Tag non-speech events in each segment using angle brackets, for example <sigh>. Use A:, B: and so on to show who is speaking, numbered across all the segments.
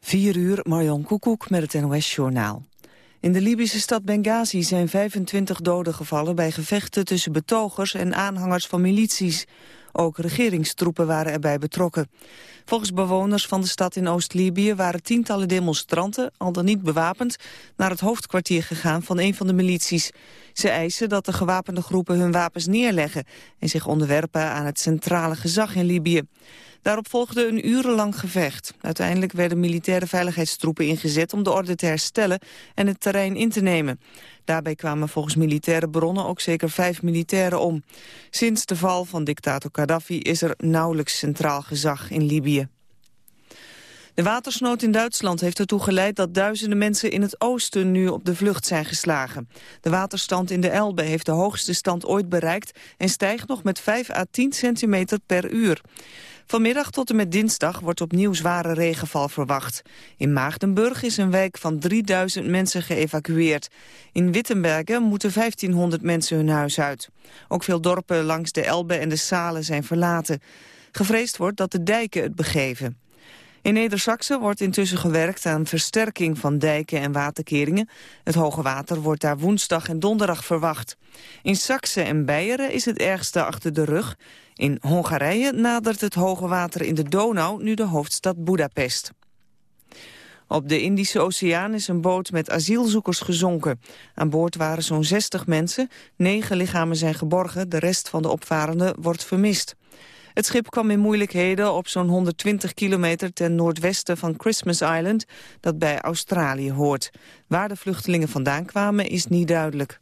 A: 4 uur, Marjan Koekoek met het NOS-journaal. In de Libische stad Benghazi zijn 25 doden gevallen... bij gevechten tussen betogers en aanhangers van milities. Ook regeringstroepen waren erbij betrokken. Volgens bewoners van de stad in Oost-Libië waren tientallen demonstranten, al dan niet bewapend, naar het hoofdkwartier gegaan van een van de milities. Ze eisen dat de gewapende groepen hun wapens neerleggen en zich onderwerpen aan het centrale gezag in Libië. Daarop volgde een urenlang gevecht. Uiteindelijk werden militaire veiligheidstroepen ingezet om de orde te herstellen en het terrein in te nemen. Daarbij kwamen volgens militaire bronnen ook zeker vijf militairen om. Sinds de val van dictator Gaddafi is er nauwelijks centraal gezag in Libië. De watersnood in Duitsland heeft ertoe geleid dat duizenden mensen in het oosten nu op de vlucht zijn geslagen. De waterstand in de Elbe heeft de hoogste stand ooit bereikt en stijgt nog met 5 à 10 centimeter per uur. Vanmiddag tot en met dinsdag wordt opnieuw zware regenval verwacht. In Maagdenburg is een wijk van 3000 mensen geëvacueerd. In Wittenbergen moeten 1500 mensen hun huis uit. Ook veel dorpen langs de Elbe en de Salen zijn verlaten. Gevreesd wordt dat de dijken het begeven. In neder wordt intussen gewerkt aan versterking van dijken en waterkeringen. Het hoge water wordt daar woensdag en donderdag verwacht. In Saxe en Beieren is het ergste achter de rug. In Hongarije nadert het hoge water in de Donau nu de hoofdstad Budapest. Op de Indische Oceaan is een boot met asielzoekers gezonken. Aan boord waren zo'n 60 mensen. Negen lichamen zijn geborgen, de rest van de opvarenden wordt vermist. Het schip kwam in moeilijkheden op zo'n 120 kilometer ten noordwesten van Christmas Island, dat bij Australië hoort. Waar de vluchtelingen vandaan kwamen is niet duidelijk.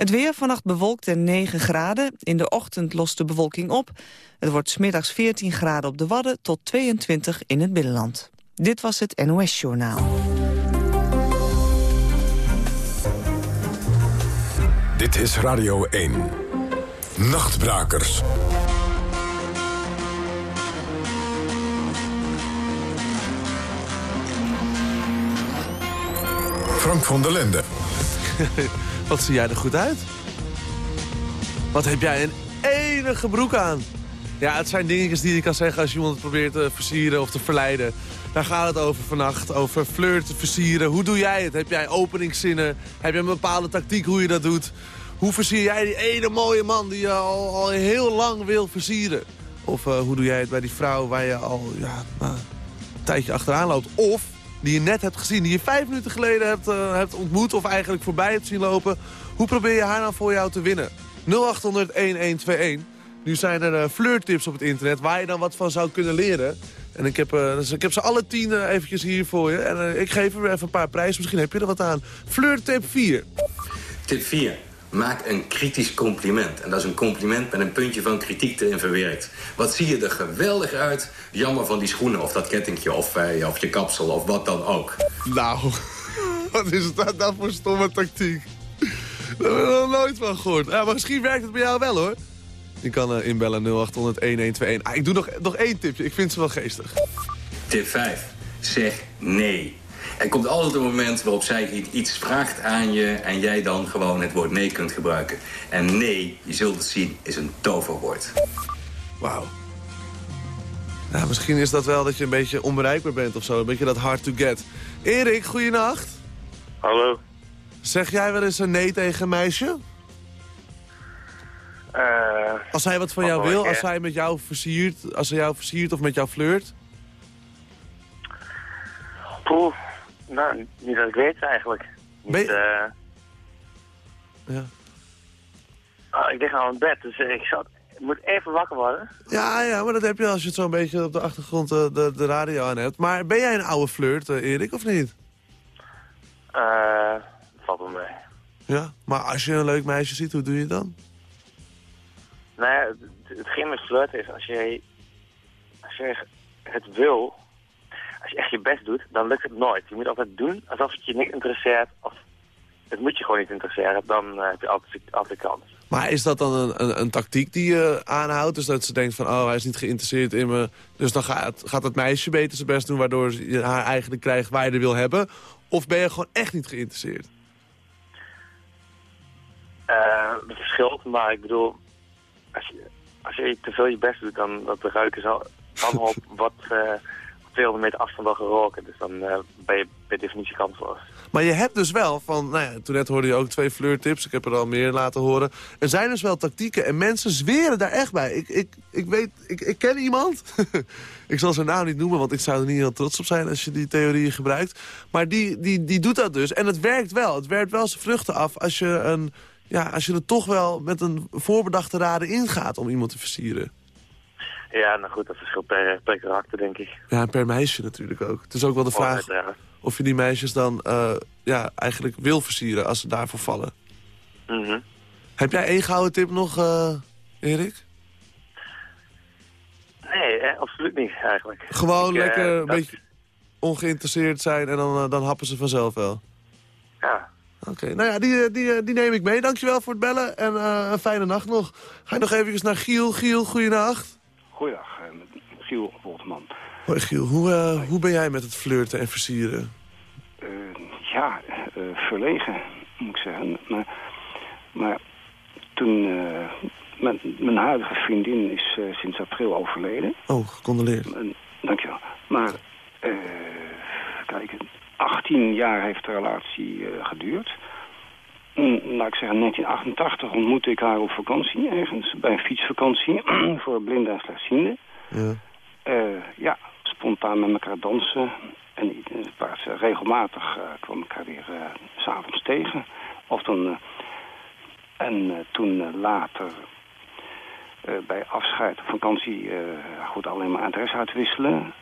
A: Het weer vannacht bewolkt en 9 graden. In de ochtend lost de bewolking op. Het wordt smiddags 14 graden op de Wadden tot 22 in het binnenland. Dit was het NOS Journaal.
B: Dit is Radio 1. Nachtbrakers. Frank van der Lende. <laughs>
C: Wat zie jij er goed uit? Wat heb jij een enige broek aan? Ja, het zijn dingetjes die je kan zeggen als je iemand probeert te versieren of te verleiden. Daar gaat het over vannacht, over flirten, versieren. Hoe doe jij het? Heb jij openingszinnen? Heb je een bepaalde tactiek hoe je dat doet? Hoe versier jij die ene mooie man die je al, heel lang wil versieren? Of uh, hoe doe jij het bij die vrouw waar je al ja, nou, een tijdje achteraan loopt? Of die je net hebt gezien, die je vijf minuten geleden hebt, uh, hebt ontmoet... of eigenlijk voorbij hebt zien lopen. Hoe probeer je haar nou voor jou te winnen? 0800-1121. Nu zijn er uh, op het internet waar je dan wat van zou kunnen leren. En ik heb, uh, dus ik heb ze alle tien uh, eventjes hier voor je. En ik geef er even een paar prijzen. Misschien heb je er wat aan. Flirttip 4.
D: Tip 4. Maak een kritisch compliment. En dat is een compliment met een puntje van kritiek erin verwerkt. Wat zie je er geweldig uit. Jammer van die schoenen of dat kettingje of, uh, of je kapsel of wat dan ook.
C: Nou, <laughs> wat is dat nou voor stomme tactiek? Daar heb ik nog nooit van gehoord. Ja, maar misschien werkt het bij jou wel hoor. Je kan uh, inbellen 0800-1121. Ah, ik doe nog, nog één tipje. Ik vind ze wel geestig.
D: Tip 5. Zeg nee. Er komt altijd een moment waarop zij iets vraagt aan je... en jij dan gewoon het woord nee kunt gebruiken. En nee, je zult het zien, is een toverwoord.
C: Wauw. Nou, misschien is dat wel dat je een beetje onbereikbaar bent of zo. Een beetje dat hard to get. Erik, goeienacht.
E: Hallo.
C: Zeg jij wel eens een nee tegen een meisje?
E: Uh,
C: als hij wat van jou wil, als hij met jou versiert, als hij jou versiert of met jou flirt?
E: Poeh, nou, niet dat ik weet eigenlijk. Niet,
C: ben je...
E: uh...
C: Ja.
E: Oh, ik lig al in bed, dus ik, zat, ik moet even wakker worden.
C: Ja, ja, maar dat heb je als je het zo'n beetje op de achtergrond uh, de, de radio aan hebt. Maar ben jij een oude flirt, uh, Erik, of niet?
E: Eh, valt wel mee.
C: Ja, maar als je een leuk meisje ziet, hoe doe je het dan?
E: Nou ja, het, hetgeen met flirten is, als je, als je het wil, als je echt je best doet, dan lukt het nooit. Je moet altijd doen alsof het je niet interesseert, of het moet je gewoon niet interesseren, dan uh, heb je altijd, altijd kans.
C: Maar is dat dan een, een, een, tactiek die je aanhoudt? Dus dat ze denkt van, oh, hij is niet geïnteresseerd in me. Dus dan gaat, gaat het meisje beter zijn best doen... waardoor je haar eigenlijk krijgt waar je er wil hebben? Of ben je gewoon echt niet geïnteresseerd?
E: Uh, het verschilt, maar ik bedoel... Als je, als je te veel je best doet, dan dat de ruiken zal allemaal <laughs> op wat, uh, 200 meter afstand al geroken. Dus dan uh, ben je per definitie kansloos.
C: Maar je hebt dus wel van, nou ja, toen net hoorde je ook twee flirt-tips. Ik heb er al meer laten horen. Er zijn dus wel tactieken en mensen zweren daar echt bij. Ik, ik, ik weet, ik, ik ken iemand. <laughs> ik zal zijn naam niet noemen, want ik zou er niet heel trots op zijn als je die theorieën gebruikt. Maar die, die, die doet dat dus. En het werkt wel. Het werkt wel zijn vruchten af als je, een, ja, als je er toch wel met een voorbedachte raden ingaat om iemand te versieren.
E: Ja, nou goed, dat verschilt per, per karakter, denk ik.
C: Ja, en per meisje natuurlijk ook. Het is ook wel de vraag of je die meisjes dan uh, ja, eigenlijk wil versieren als ze daarvoor vallen.
E: Mm
C: Heb jij één gouden tip nog, uh, Erik?
E: Nee, eh, absoluut niet eigenlijk.
C: Gewoon lekker een beetje ongeïnteresseerd zijn en dan, dan happen ze vanzelf wel.
E: Ja.
C: Oké, nou ja, die, die, die neem ik mee. Dankjewel voor het bellen en een fijne nacht nog. Ga je nog even naar Giel. Giel, goeienacht.
F: Goeiedag, Giel Woltman.
C: Hoi Giel, hoe, uh, hoe ben jij met het flirten en versieren?
F: Uh, ja, uh, verlegen, moet ik zeggen. Maar, maar toen... Mijn, mijn, huidige vriendin is sinds april overleden.
C: Oh, gecondoleerd.
F: dankjewel. Maar, kijk, 18 jaar heeft de relatie geduurd. Mm, laat ik zeggen, in 1988 ontmoette ik haar op vakantie ergens. Bij een fietsvakantie <clears throat> voor blinden en slechtzienden.
C: Ja.
F: ja, spontaan met elkaar dansen. En waar ze regelmatig uh, kwam elkaar weer uh, s'avonds tegen. Of dan, en toen later bij afscheid op vakantie goed alleen maar adres uitwisselen.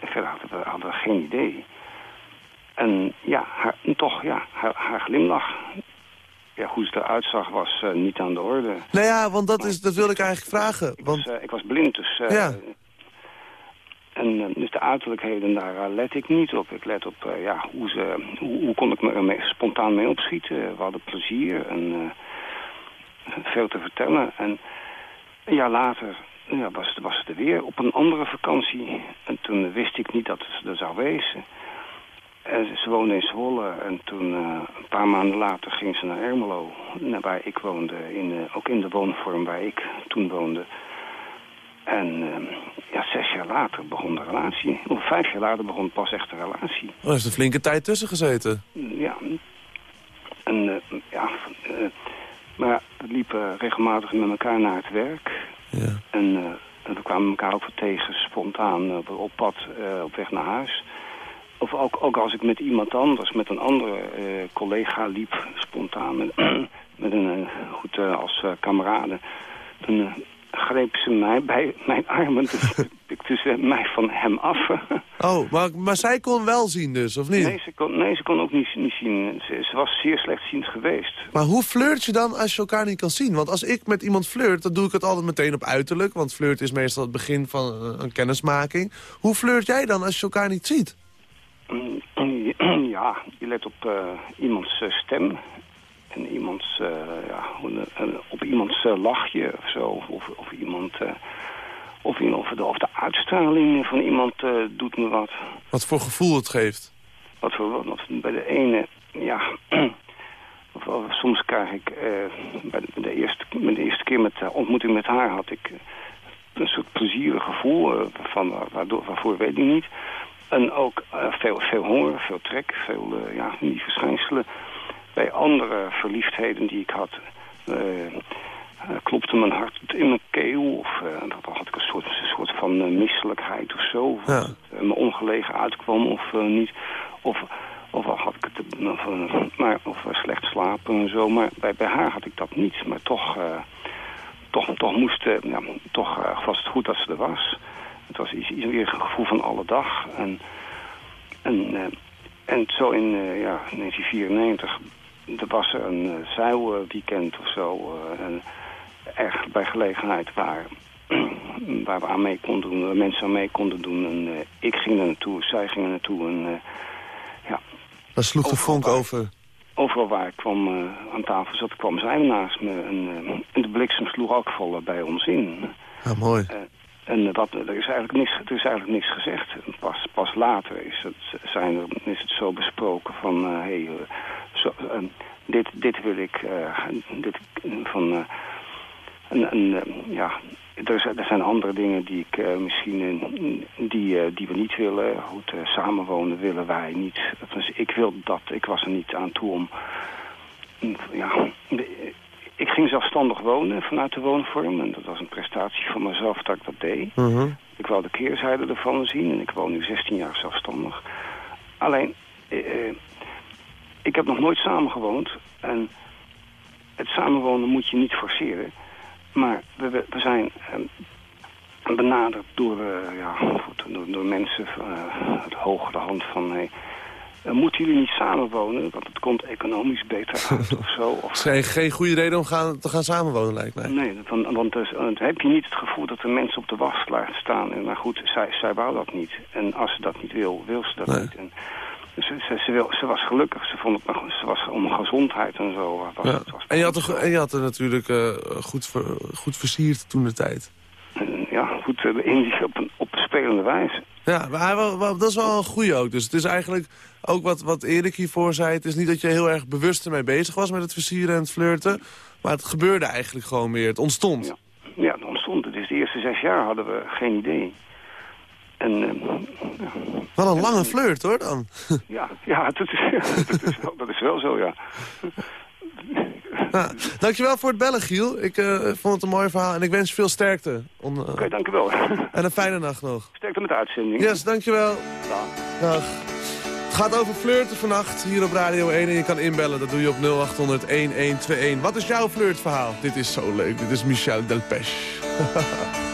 F: En verder hadden we, hadden we geen idee. En ja, haar, toch, ja, haar, haar glimlach ja, hoe ze eruit zag was uh, niet aan de orde.
C: Nou ja, want dat, is, dat wilde ik eigenlijk vragen.
F: Ik,
C: want...
F: was, uh, ik was blind, dus uh,
C: ja.
F: En dus de uiterlijkheden, daar let ik niet op. Ik let op ja, hoe, ze, hoe, hoe, kon ik me er spontaan mee opschieten. We hadden plezier en veel te vertellen. En een jaar later ja, was, was het er weer op een andere vakantie. En toen wist ik niet dat het er zou wezen. En ze woonde in Zwolle en toen een paar maanden later ging ze naar Ermelo. Waar ik woonde, in, ook in de woonvorm waar ik toen woonde. En uh, ja, zes jaar later begon de relatie. Of vijf jaar later begon pas echt de relatie.
C: Oh, er is een flinke tijd tussen gezeten.
F: Ja. En ja, maar we liepen regelmatig met elkaar naar het werk.
C: Ja.
F: En we kwamen elkaar ook tegen spontaan op, op pad op weg naar huis. Of ook, ook als ik met iemand anders, met een andere collega liep, spontaan met, <clears throat> met een goed als kameraden. Dan greep ze mij bij mijn armen. Dus <laughs> pikte ze mij van hem af. <laughs>
C: oh, maar, maar zij kon wel zien dus, of niet?
F: Nee, ze kon, nee, ze kon ook niet, niet zien. Ze, ze, was zeer slechtziend geweest.
C: Maar hoe flirt je dan als je elkaar niet kan zien? Want als ik met iemand flirt, dan doe ik het altijd meteen op uiterlijk. Want flirt is meestal het begin van een kennismaking. Hoe flirt jij dan als je elkaar niet ziet?
F: Ja, je let op uh, iemands stem en iemands, uh, ja, op iemands lachje of zo. Of, of iemand... Of, of, de, of de uitstraling van iemand doet me wat.
C: Wat voor gevoel het geeft?
F: Wat voor wat, bij de ene, ja... <clears throat> of, of, soms krijg ik... bij de, de, eerste, de eerste keer met de ontmoeting met haar had ik... een soort plezierig gevoel, van, waardoor, waarvoor weet ik niet. En ook veel, veel honger, veel trek, veel ja, die verschijnselen bij andere verliefdheden die ik had... Uh, klopte mijn hart in mijn keel. Of uh, dan had ik een soort, een soort van uh, misselijkheid of zo. Of
C: ja.
F: het me ongelegen uitkwam of niet. Of, of had ik het of, maar, of slecht slapen en zo. Maar bij, bij haar had ik dat niet. Maar toch, toch, toch, moest, ja, toch was het goed dat ze er was. Het was iets, een gevoel van alle dag. En, en, en zo in ja, 1994 er was een uh, zeilweekend of zo. En echt bij gelegenheid waar, <clears throat> waar we aan mee konden doen, waar mensen aan mee konden doen. En ik ging er naartoe, zij ging er naartoe. En, ja,
C: Daar sloeg de vonk over.
F: Overal waar ik kwam, aan tafel zat, kwam zij naast me. En, en de bliksem sloeg ook vol bij ons in.
C: Ja, mooi.
F: En wat, er, is eigenlijk niks, er is eigenlijk niks gezegd. Pas, pas later is het, zijn er, is het zo besproken van... Uh, hey, zo, uh, dit, dit wil ik... Uh, dit, van, en, en ja, er, er, zijn andere dingen die ik misschien die, die we niet willen. Goed, samenwonen willen wij niet. Dus ik wil dat. Ik was er niet aan toe om... Ja, ik ging zelfstandig wonen vanuit de woonvorm. En dat was een prestatie van mezelf dat ik dat deed.
C: -huh.
F: Ik wou de keerzijde ervan zien. En ik woon nu 16 jaar zelfstandig. Alleen, ik heb nog nooit samengewoond. En het samenwonen moet je niet forceren. Maar we, we zijn uh, benaderd door, uh, ja, door, door, mensen uh, het hogere hand van... Hey, moeten jullie niet samenwonen? Want het komt economisch beter uit <laughs> of zo. Of...
C: Het is geen goede reden om gaan, te gaan samenwonen, lijkt mij.
F: Nee, want, want dus, heb je niet het gevoel dat er mensen op de wasslaag staan. En, maar goed, zij, zij wou dat niet. En als ze dat niet wil, wil ze dat
C: Nee.
F: niet. En, ze, ze, ze, wil, ze was gelukkig. Ze vond het nog, ze was om gezondheid en zo. Was,
C: Ja.
F: was
C: En, je had er, en je had er natuurlijk eh, goed, ver- goed versierd toen de tijd.
F: Ja, goed, Indie op een wijze.
C: Ja, maar dat is wel een goeie ook. Dus het is eigenlijk ook wat, wat Erik hiervoor zei. Het is niet dat je heel erg bewust ermee bezig was met het versieren en het flirten. Maar het gebeurde eigenlijk gewoon meer. Het ontstond.
F: Ja. Ja, het ontstond. het. Dus de eerste zes jaar hadden we geen idee. En ja,
C: Wat een lange flirt hoor dan.
F: ja, ja dat, is, <laughs> dat, is wel, dat is wel zo, ja.
C: Nou, dankjewel voor het bellen, Giel. Ik eh, vond het een mooi verhaal en ik wens je veel sterkte. Eh,
F: Oké, dank u wel.
C: En een fijne nacht nog.
F: Sterkte met de uitzending.
C: Yes, dankjewel.
F: Dag.
C: Dag. Het gaat over flirten vannacht hier op Radio 1 en je kan inbellen. Dat doe je op 0800 1121. Wat is jouw flirtverhaal? Dit is zo leuk. Dit is Michel Delpech. <laughs>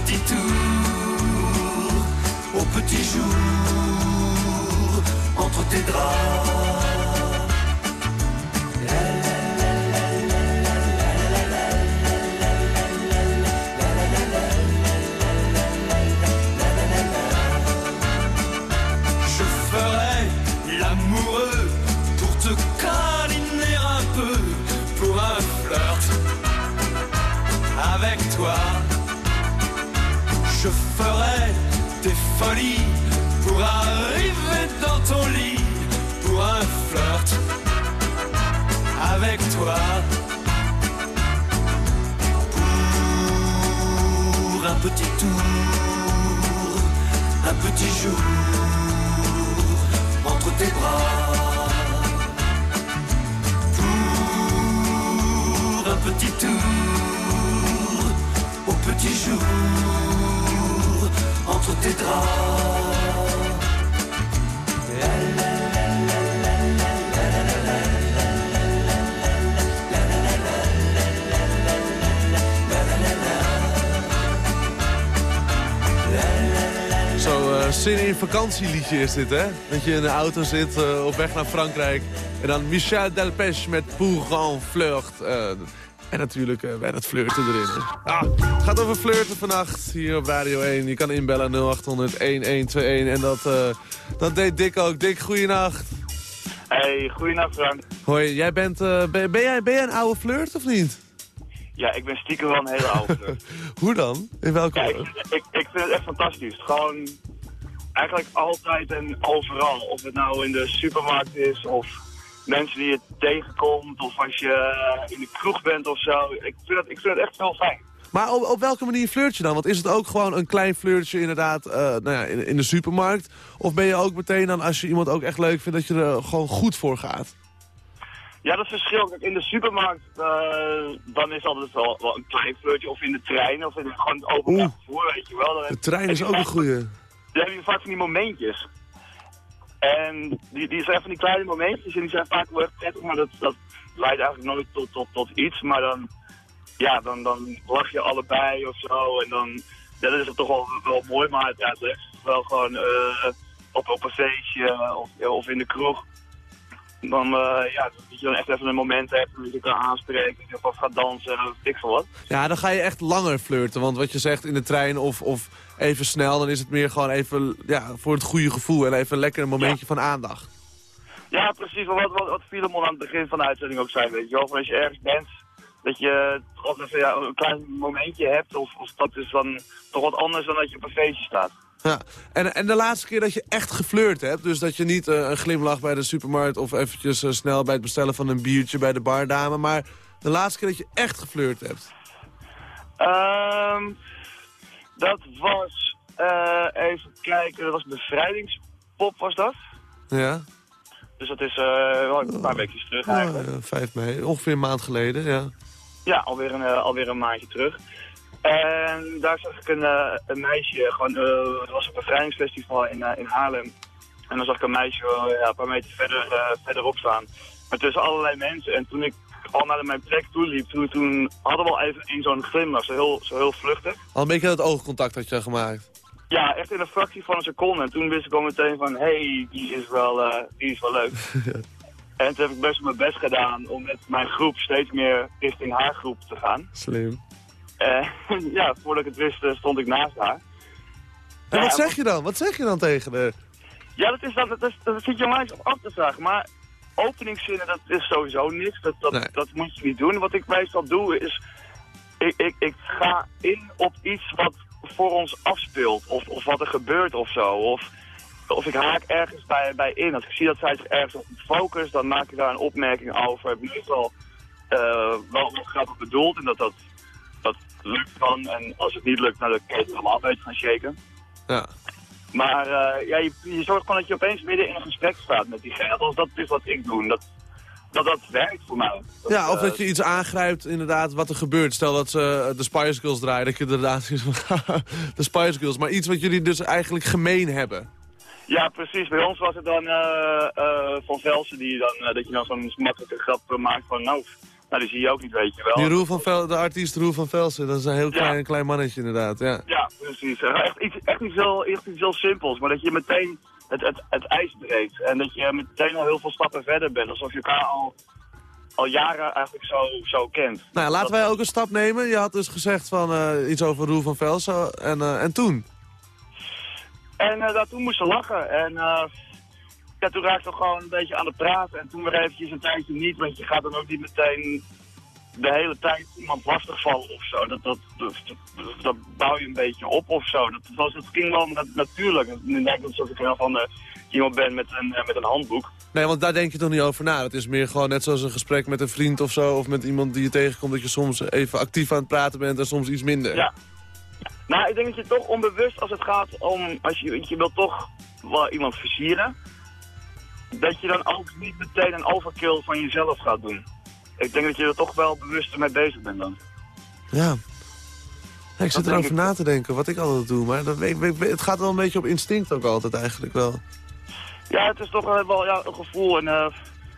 G: petit tour au petit jour entre tes draps. Des folies pour arriver dans ton lit pour un flirt avec toi. Pour un petit tour, un petit jour entre tes bras. Pour un petit tour au petit jour entre tes draps.
C: Zo eh zin in vakantieliedje is dit, hè? Dat je in de auto zit eh, op weg naar Frankrijk. En dan Michel Delpech met Pour un flirt. Eh, En natuurlijk uh, bij dat flirten erin. Hè. Ah, het gaat over flirten vannacht hier op Radio 1. Je kan inbellen 0800 1121 en dat, uh, dat deed Dick ook. Dick, goeienacht.
H: Hey, goeienacht Frank.
C: Hoi, jij bent, uh, ben, ben, jij, ben jij een oude flirt of niet?
H: Ja, ik ben stiekem wel een hele oude flirt. <laughs>
C: Hoe dan? In welke...
H: Ja, ik, ik, ik vind het echt fantastisch. Gewoon eigenlijk altijd en overal. Of het nou in de supermarkt is of mensen die je tegenkomt of als je eh, in de kroeg bent of zo. Ik vind het, ik vind het echt wel fijn.
C: Maar op, op welke manier flirt je dan? Want is het ook gewoon een klein flirtje inderdaad uh, nou ja, in, in, de supermarkt? Of ben je ook meteen dan, als je iemand ook echt leuk vindt, dat je er gewoon goed voor gaat?
H: Ja, dat verschilt. In de supermarkt, uh, dan is altijd wel, wel, een klein flirtje. Of in de trein, of in gewoon het openbaar vervoer, weet je wel. Dan
C: de trein is ook een goeie.
H: Dan heb je vaak van die momentjes. En die, die zijn van die kleine momentjes en die zijn vaak wel echt prettig, maar dat, dat leidt eigenlijk nooit tot, tot, tot iets. Maar dan, ja, dan, dan lach je allebei of zo en dan, dat is het toch wel, wel mooi. Maar ja, het is wel gewoon uh, op, op een feestje of, of in de kroeg. Dan, uh, ja, dat je dan echt even een moment hebt dat je kan aanspreken, wat gaat dansen of ik veel wat.
C: Ja, dan ga je echt langer flirten, want wat je zegt in de trein of... of even snel, dan is het meer gewoon even ja, voor het goede gevoel en even lekker een momentje van aandacht.
H: Ja, precies. Wat, wat, wat Filemon aan het begin van de uitzending ook zei, weet je wel. Als je ergens bent, dat je toch even ja, een klein momentje hebt. Of, of dat is dan toch wat anders dan dat je op een feestje staat.
C: Ja, en, en de laatste keer dat je echt geflirt hebt, dus dat je niet uh, een glimlach bij de supermarkt of eventjes uh, snel bij het bestellen van een biertje bij de bardame, maar de laatste keer dat je echt geflirt hebt?
H: Um, dat was, uh, even kijken, dat was bevrijdingspop was dat.
C: Ja.
H: Dus dat is wel een paar weken terug eigenlijk.
C: Oh, 5 mei, ongeveer een maand geleden, ja.
H: Ja, alweer een, alweer een maandje terug. En daar zag ik een, uh, een meisje, gewoon, uh, het was een bevrijdingsfestival in, uh, in Haarlem. En dan zag ik een meisje ja, een paar meter verder, verderop staan. Maar tussen allerlei mensen. En toen ik al naar mijn plek toe liep, toen, toen hadden we al even in zo'n glimlach, zo heel, zo heel vluchtig.
C: Al een beetje dat oogcontact had je gemaakt?
H: Ja, echt in een fractie van een seconde. En toen wist ik al meteen van, hé, hey, die, is wel, die is wel leuk. <laughs> En toen heb ik best mijn best gedaan om met mijn groep steeds meer richting haar groep te gaan.
C: Slim.
H: Uh, <laughs> ja, voordat ik het wist stond ik naast haar.
C: En wat zeg je dan? Wat zeg je dan tegen haar?
H: Ja, dat, is, dat, dat, is, dat zit je mij op af te vragen. Maar openingszinnen, dat is sowieso niks. Dat, dat, nee. dat moet je niet doen. Wat ik meestal doe is, ik, ik, ik ga in op iets wat voor ons afspeelt. Of, of wat er gebeurt of zo. Of, of ik haak ergens bij, bij in. Als ik zie dat zij zich ergens op focust, dan maak ik daar een opmerking over. Meestal uh, wel wat grappig bedoeld en dat dat dat lukt dan. En als het niet lukt, nou, dan kan je het allemaal af gaan shaken.
C: Ja.
H: Maar uh, ja, je, je, zorgt gewoon dat je opeens midden in een gesprek staat met diegene. Dat, dat is wat ik doe. Dat, dat, dat werkt voor mij. Dat,
C: ja, of uh, dat je iets aangrijpt, inderdaad, wat er gebeurt. Stel dat ze de Spice Girls draaien, dat je inderdaad <laughs> de Spice Girls. Maar iets wat jullie dus eigenlijk gemeen hebben.
H: Ja, precies. Bij ons was het dan Van Velsen die dan, dat je dan zo'n makkelijke grap maakt van... nou, nou, die zie je ook niet, weet je wel.
C: Die Roel van Vel, de artiest Roel van Velsen, dat is een heel klein, ja. klein mannetje inderdaad, ja.
H: Ja, precies. Echt iets, echt iets, heel, echt iets heel simpels, maar dat je meteen het, het, het ijs breekt. En dat je meteen al heel veel stappen verder bent, alsof je elkaar al, al jaren eigenlijk zo, zo kent.
C: Nou laten wij ook een stap nemen. Je had dus gezegd van uh, iets over Roel van Velsen en, uh, en toen?
H: En uh, toen moest ze lachen en ja, toen raakte we gewoon een beetje aan het praten. En toen weer eventjes een tijdje niet, want je gaat dan ook niet meteen de hele tijd iemand lastigvallen of zo. Dat, dat, dat, dat, bouw je een beetje op of zo. Dat, was, dat ging wel nat natuurlijk. Nu denk ik alsof ik wel van uh, iemand ben met een, uh, met een handboek.
C: Nee, want daar denk je toch niet over na. Het is meer gewoon net zoals een gesprek met een vriend of zo. Of met iemand die je tegenkomt dat je soms even actief aan het praten bent en soms iets minder.
H: Ja. Nou, ik denk dat je toch onbewust als het gaat om... Als je, je wilt toch wel iemand versieren dat je dan ook niet meteen een overkill van jezelf gaat doen. Ik denk dat je er toch wel bewust mee bezig bent dan.
C: Ja. ik zit erover na te denken wat ik altijd doe. Maar dat, ik, ik, het gaat wel een beetje op instinct ook altijd eigenlijk wel.
H: Ja, het is toch wel ja, een gevoel en uh,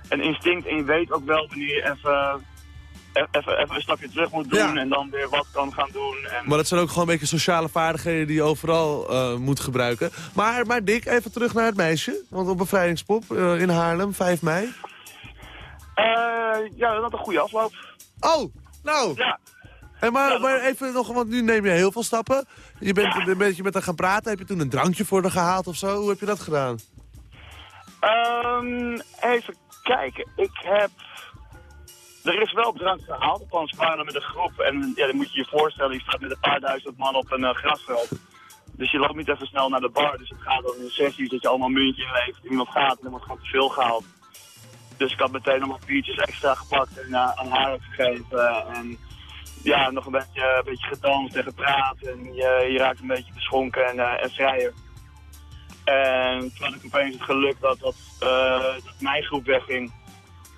H: een instinct. En je weet ook wel wanneer je even even, even een stapje terug moet doen en dan weer wat kan gaan doen. En...
C: Maar dat zijn ook gewoon een beetje sociale vaardigheden die je overal uh, moet gebruiken. Maar, maar Dick, even terug naar het meisje. Want op bevrijdingspop uh, in Haarlem, 5 mei.
H: Uh, ja, dat had een goede afloop.
C: Oh, Nou.
H: Ja.
C: En maar, maar even nog, want nu neem je heel veel stappen. Je bent een beetje met haar gaan praten. Heb je toen een drankje voor haar gehaald of zo? Hoe heb je dat gedaan?
H: Ehm, even kijken. Ik heb... Er is wel drank gehaald, althans we waren met een groep. En ja, dan moet je je voorstellen, je staat met een paar duizend man op een uh, grasveld. Dus je loopt niet even snel naar de bar. Dus het gaat dan in sessies dat je allemaal muntje en iemand gaat en dan wordt te veel gehaald. Dus ik had meteen wat biertjes extra gepakt en uh, aan haar gegeven. En ja, nog een beetje, een beetje gedanst en gepraat. En je, je raakt een beetje beschonken en, uh, en vrijer. En toen had ik opeens het geluk dat, dat, dat mijn groep wegging.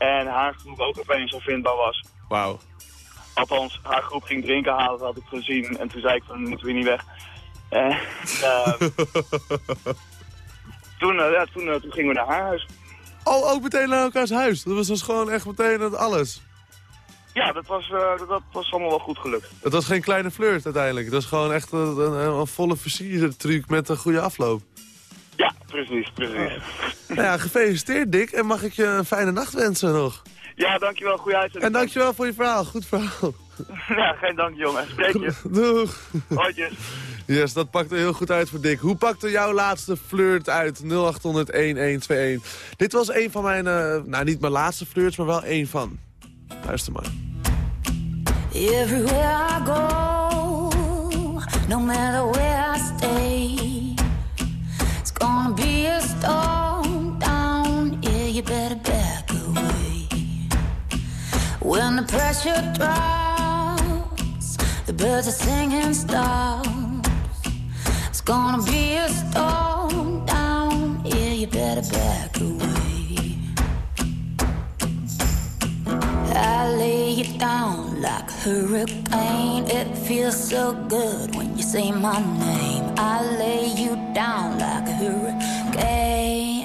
H: En haar groep ook opeens onvindbaar was.
C: Wauw.
H: Althans, haar groep ging drinken halen, dat had ik gezien. En toen zei ik van, moeten we niet weg. En, uh, <laughs> toen, uh, ja, toen, uh, toen gingen we naar haar huis.
C: Oh, ook meteen naar elkaars huis? Dat was dus gewoon echt meteen het alles?
H: Ja, dat was, dat, dat, was allemaal wel goed gelukt.
C: Het was geen kleine flirt uiteindelijk. Dat is gewoon echt een, een, een volle versiertruc met een goede afloop.
H: Precies, precies.
C: Nou ja, gefeliciteerd Dick. En mag ik je een fijne nacht wensen nog?
H: Ja, dankjewel. Goeie uitzending.
C: En dankjewel voor je verhaal. Goed verhaal. <laughs>
H: Ja, geen dank jongen. Spreek je.
C: Doeg.
H: Hoi.
C: Yes, dat pakte heel goed uit voor Dick. Hoe pakte jouw laatste flirt uit? 0800-1121. Dit was een van mijn, uh, nou niet mijn laatste flirts, maar wel één van. Luister maar.
I: Everywhere I go, no matter where I stay, gonna be a storm down, yeah, you better back away. When the pressure drops, the birds are singing stops. It's gonna be a storm down, yeah, you better back away. I lay you down like hurricane. It feels so good when you say my name. I lay you down like a hurricane.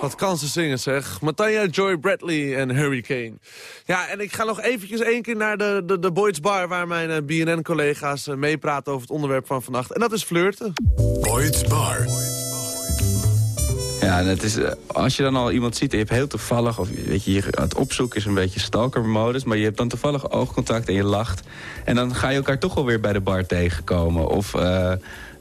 C: Wat kan ze zingen zeg. Matanja Joy Bradley en Hurricane. Ja, en ik ga nog eventjes één keer naar de, de, de Boyd's Bar... waar mijn eh, BNN-collega's uh, meepraten over het onderwerp van vannacht. En dat is flirten.
B: Boyd's Bar.
J: Ja, en het is, eh, als je dan al iemand ziet en je hebt heel toevallig... of weet je, het opzoeken is een beetje stalkermodus... maar je hebt dan toevallig oogcontact en je lacht... en dan ga je elkaar toch wel weer bij de bar tegenkomen. Of eh,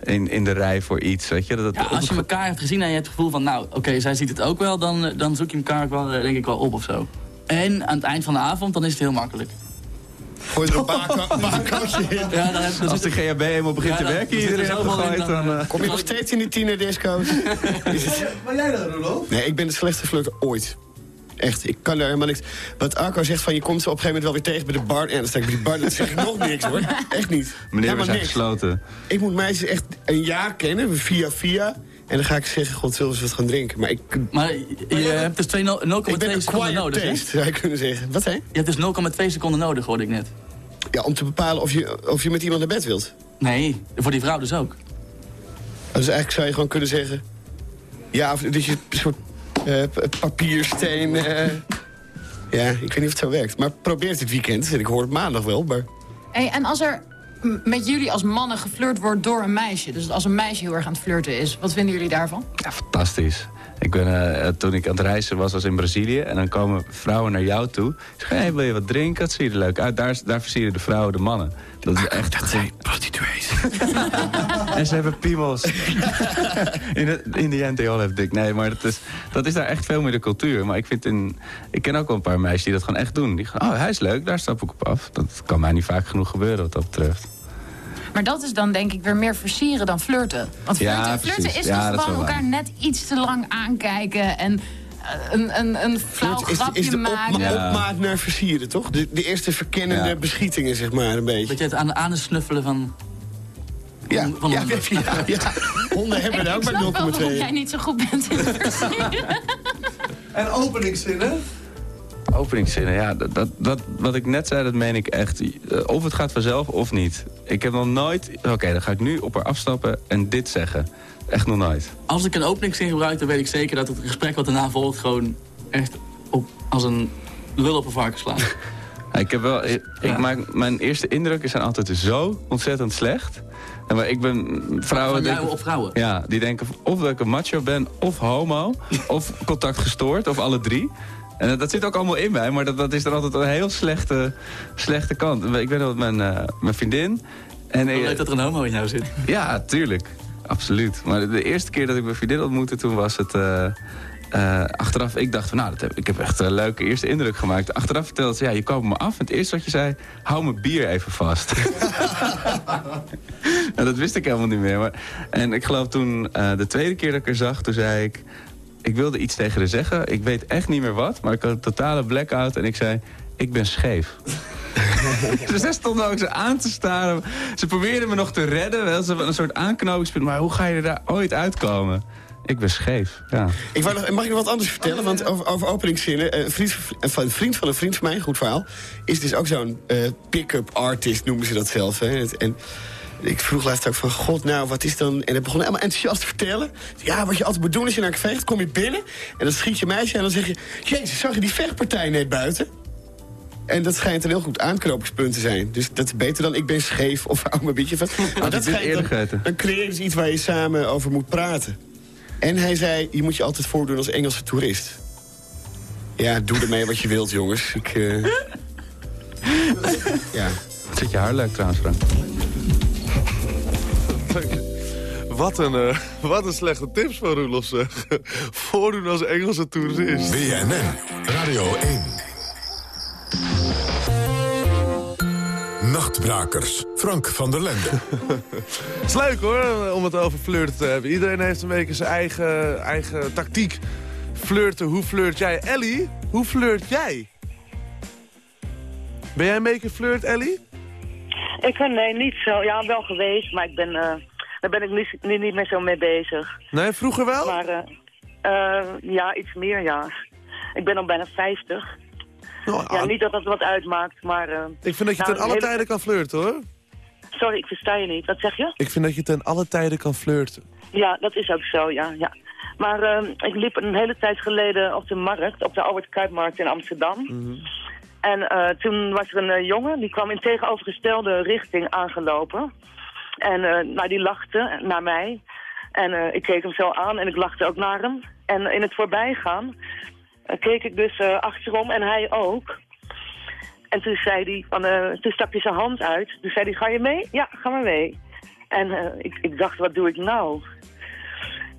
J: in, in de rij voor iets, weet je. Dat,
K: Ja, als je elkaar hebt gezien en je hebt het gevoel van... nou, oké, zij ziet het ook wel, dan, eh, dan zoek je elkaar ook wel, eh, denk ik wel op of zo. En aan het eind van de avond, dan is het heel makkelijk.
L: Gooi er een baarkantje in.
K: Ja, dan heb, dan
J: Als de GHB helemaal begint
K: Ja,
J: te werken,
K: er
J: iedereen heeft gegooid,
K: dan,
J: dan...
K: eh,
L: Kom je nog steeds in die tienerdisco's? Is het-
C: Maar jij dan, Rudolf?
L: Nee, ik ben de slechtste flirter ooit. Echt, ik kan daar helemaal niks. Wat Arco zegt van je komt ze op een gegeven moment wel weer tegen bij de bar. Ja, dan sta ik bij die bar, dat zeg ik nog niks hoor. Echt niet. <laughs>
J: Meneer, we zijn
L: niks.
J: gesloten.
L: Ik moet meisjes echt een jaar kennen, via via. En dan ga ik zeggen, god, zullen we eens wat gaan drinken? Maar ik,
K: Maar je, hebt dus 2 0,2
L: ik ben
K: seconden nodig, hè?
L: taste, zou je kunnen zeggen. Wat hè?
K: Je hebt dus 0,2 seconden nodig, hoorde ik net.
L: Ja, om te bepalen of je, of je met iemand naar bed wilt.
K: Nee, voor die vrouw dus ook.
L: Dus eigenlijk zou je gewoon kunnen zeggen... Ja, of dat je een soort eh, papiersteen... ja, ik weet niet of het zo werkt. Maar probeer het dit weekend. En ik hoor het maandag wel, maar...
M: Hey, en als er met jullie als mannen geflirt wordt door een meisje... dus als een meisje heel erg aan het flirten is... wat vinden jullie daarvan?
J: Ja, fantastisch. Ik ben, eh, toen ik aan het reizen was, was in Brazilië. En dan komen vrouwen naar jou toe. Ze zeggen, hey, wil je wat drinken? Dat ziet er leuk uit. Daar, daar versieren de vrouwen de mannen. Dat is echt...
L: Dat zijn prostituees. <laughs>
J: En ze hebben piemels. in, de, in the end, they all have dick. Nee, maar dat is, dat is daar echt veel meer de cultuur. Maar ik, vind in, ik ken ook wel een paar meisjes die dat gewoon echt doen. Die gaan, oh, hij is leuk, daar stap ik op af. Dat kan mij niet vaak genoeg gebeuren wat dat betreft.
M: Maar dat is dan denk ik weer meer versieren dan flirten. Want flirten, flirten is
J: Ja, dat is
M: gewoon
J: waar.
M: elkaar net iets te lang aankijken... en eh, een, een, een flauw
L: Flirt is,
M: grapje
L: is de
M: maken.
L: opma
J: Ja.
L: opmaat naar versieren, toch? De, de eerste verkennende
J: Ja.
L: beschietingen, zeg maar, een beetje.
K: Beetje het aan, aan het snuffelen van...
L: Ja,
K: van
L: ja,
K: honden. <laughs>
L: ja, ja. <laughs> Honden hebben
M: Ik, ik
L: ook
M: snap wel waarom
L: maar
M: jij
L: 0,2.
M: niet zo goed bent in het versieren.
C: En openingszinnen?
J: Openingszinnen, ja, dat, dat, dat, wat ik net zei, dat meen ik echt. Eh, Of het gaat vanzelf of niet. Ik heb nog nooit... Oké, dan ga ik nu op haar afstappen en dit zeggen. Echt nog nooit.
K: Als ik een openingszin gebruik, dan weet ik zeker dat het gesprek wat daarna volgt... gewoon echt op, als een lul op een varken slaat. <laughs>
J: Ja, Ik heb wel, ik, ik maak, mijn eerste indrukken zijn altijd zo ontzettend slecht. En maar ik ben vrouwen.
K: Van jou
J: denken-
K: op vrouwen?
J: Ja, die denken of dat ik een macho ben, of homo, <laughs> of contact gestoord, of alle drie. En dat, dat zit ook allemaal in mij, maar dat, dat is dan altijd een heel slechte, slechte kant. Ik nog dat mijn, eh, mijn vriendin. En,
K: Wel leuk dat er een homo in jou zit.
J: Ja, tuurlijk. Absoluut. Maar de, eerste keer dat ik mijn vriendin ontmoette, toen was het... eh, eh, achteraf, ik dacht van, nou, dat heb, ik heb echt een leuke eerste indruk gemaakt. Achteraf vertelde ze, ja, je kwam me af. En het eerste wat je zei, hou mijn bier even vast. <laughs> nou, dat wist ik helemaal niet meer. Maar, en ik geloof toen, eh, de tweede keer dat ik haar zag, toen zei ik... Ik wilde iets tegen haar zeggen. Ik weet echt niet meer wat, maar ik had een totale blackout. En ik zei, ik ben scheef. <laughs> zij stonden ook zo aan te staren. Ze probeerden me nog te redden. Wel, ze een soort aanknopingspunt. Maar hoe ga je er daar ooit uitkomen? Ik ben scheef, ja.
L: Ik wou nog, mag ik nog wat anders vertellen? Want over, over openingszinnen. eh, Een vriend, van- een vriend van een vriend van mij, goed verhaal... is dus ook zo'n eh, pick-up artist, noemen ze dat zelf. Hè. En ik vroeg laatst ook van, god, nou, wat is dan... En hij begon helemaal enthousiast te vertellen. Ja, wat je altijd moet doen als je naar een vecht, kom je binnen... en dan schiet je meisje en dan zeg je... Jezus, zag je die vechtpartij net buiten? En dat schijnt een heel goed aanknopingspunt te zijn. Dus dat is beter dan ik ben scheef of hou me een beetje van. <laughs> Maar dat schijnt dan, dan creëer je dus iets waar je samen over moet praten. En hij zei, je moet je altijd voordoen als Engelse toerist. Ja, doe ermee wat je wilt, jongens. Ik, eh, <laughs> ja.
J: Zit je haar leuk trouwens, Frank?
C: Wat een, eh, wat een slechte tips van Roelof, zeg. Voordoen als Engelse toerist.
B: BNN Radio 1. Nachtbrakers. Frank van der Lende. <laughs>
C: Het is leuk hoor, om het over flirten te hebben. Iedereen heeft een beetje zijn eigen, eigen tactiek. Flirten, hoe flirt jij? Ellie, hoe flirt jij? Ben jij een beetje flirt, Ellie?
N: Ik ben nee, niet zo. Ja, wel geweest, maar ik ben, eh, daar ben ik niet, niet, niet meer zo mee bezig.
C: Nee, vroeger wel?
N: Maar eh, eh, ja, iets meer, ja. Ik ben al bijna 50. ja, niet dat dat wat uitmaakt, maar... eh,
C: Ik vind dat je
N: nou,
C: ten alle
N: hele-
C: tijden kan flirten hoor.
N: Sorry, ik versta je niet. Wat zeg je?
C: Ik vind dat je ten alle tijden kan flirten.
N: Ja, dat is ook zo, ja. ja. Maar eh, ik liep een hele tijd geleden op de markt, op de Albert Kuipmarkt in Amsterdam. En eh, toen was er een eh, jongen, die kwam in tegenovergestelde richting aangelopen. En eh, nou, die lachte naar mij. En ik keek hem zo aan en ik lachte ook naar hem. En in het voorbijgaan keek ik dus achterom en hij ook. En toen zei hij, van, toen stak hij zijn hand uit. Toen zei hij, ga je mee? Ja, ga maar mee. En ik, ik dacht, wat doe ik nou?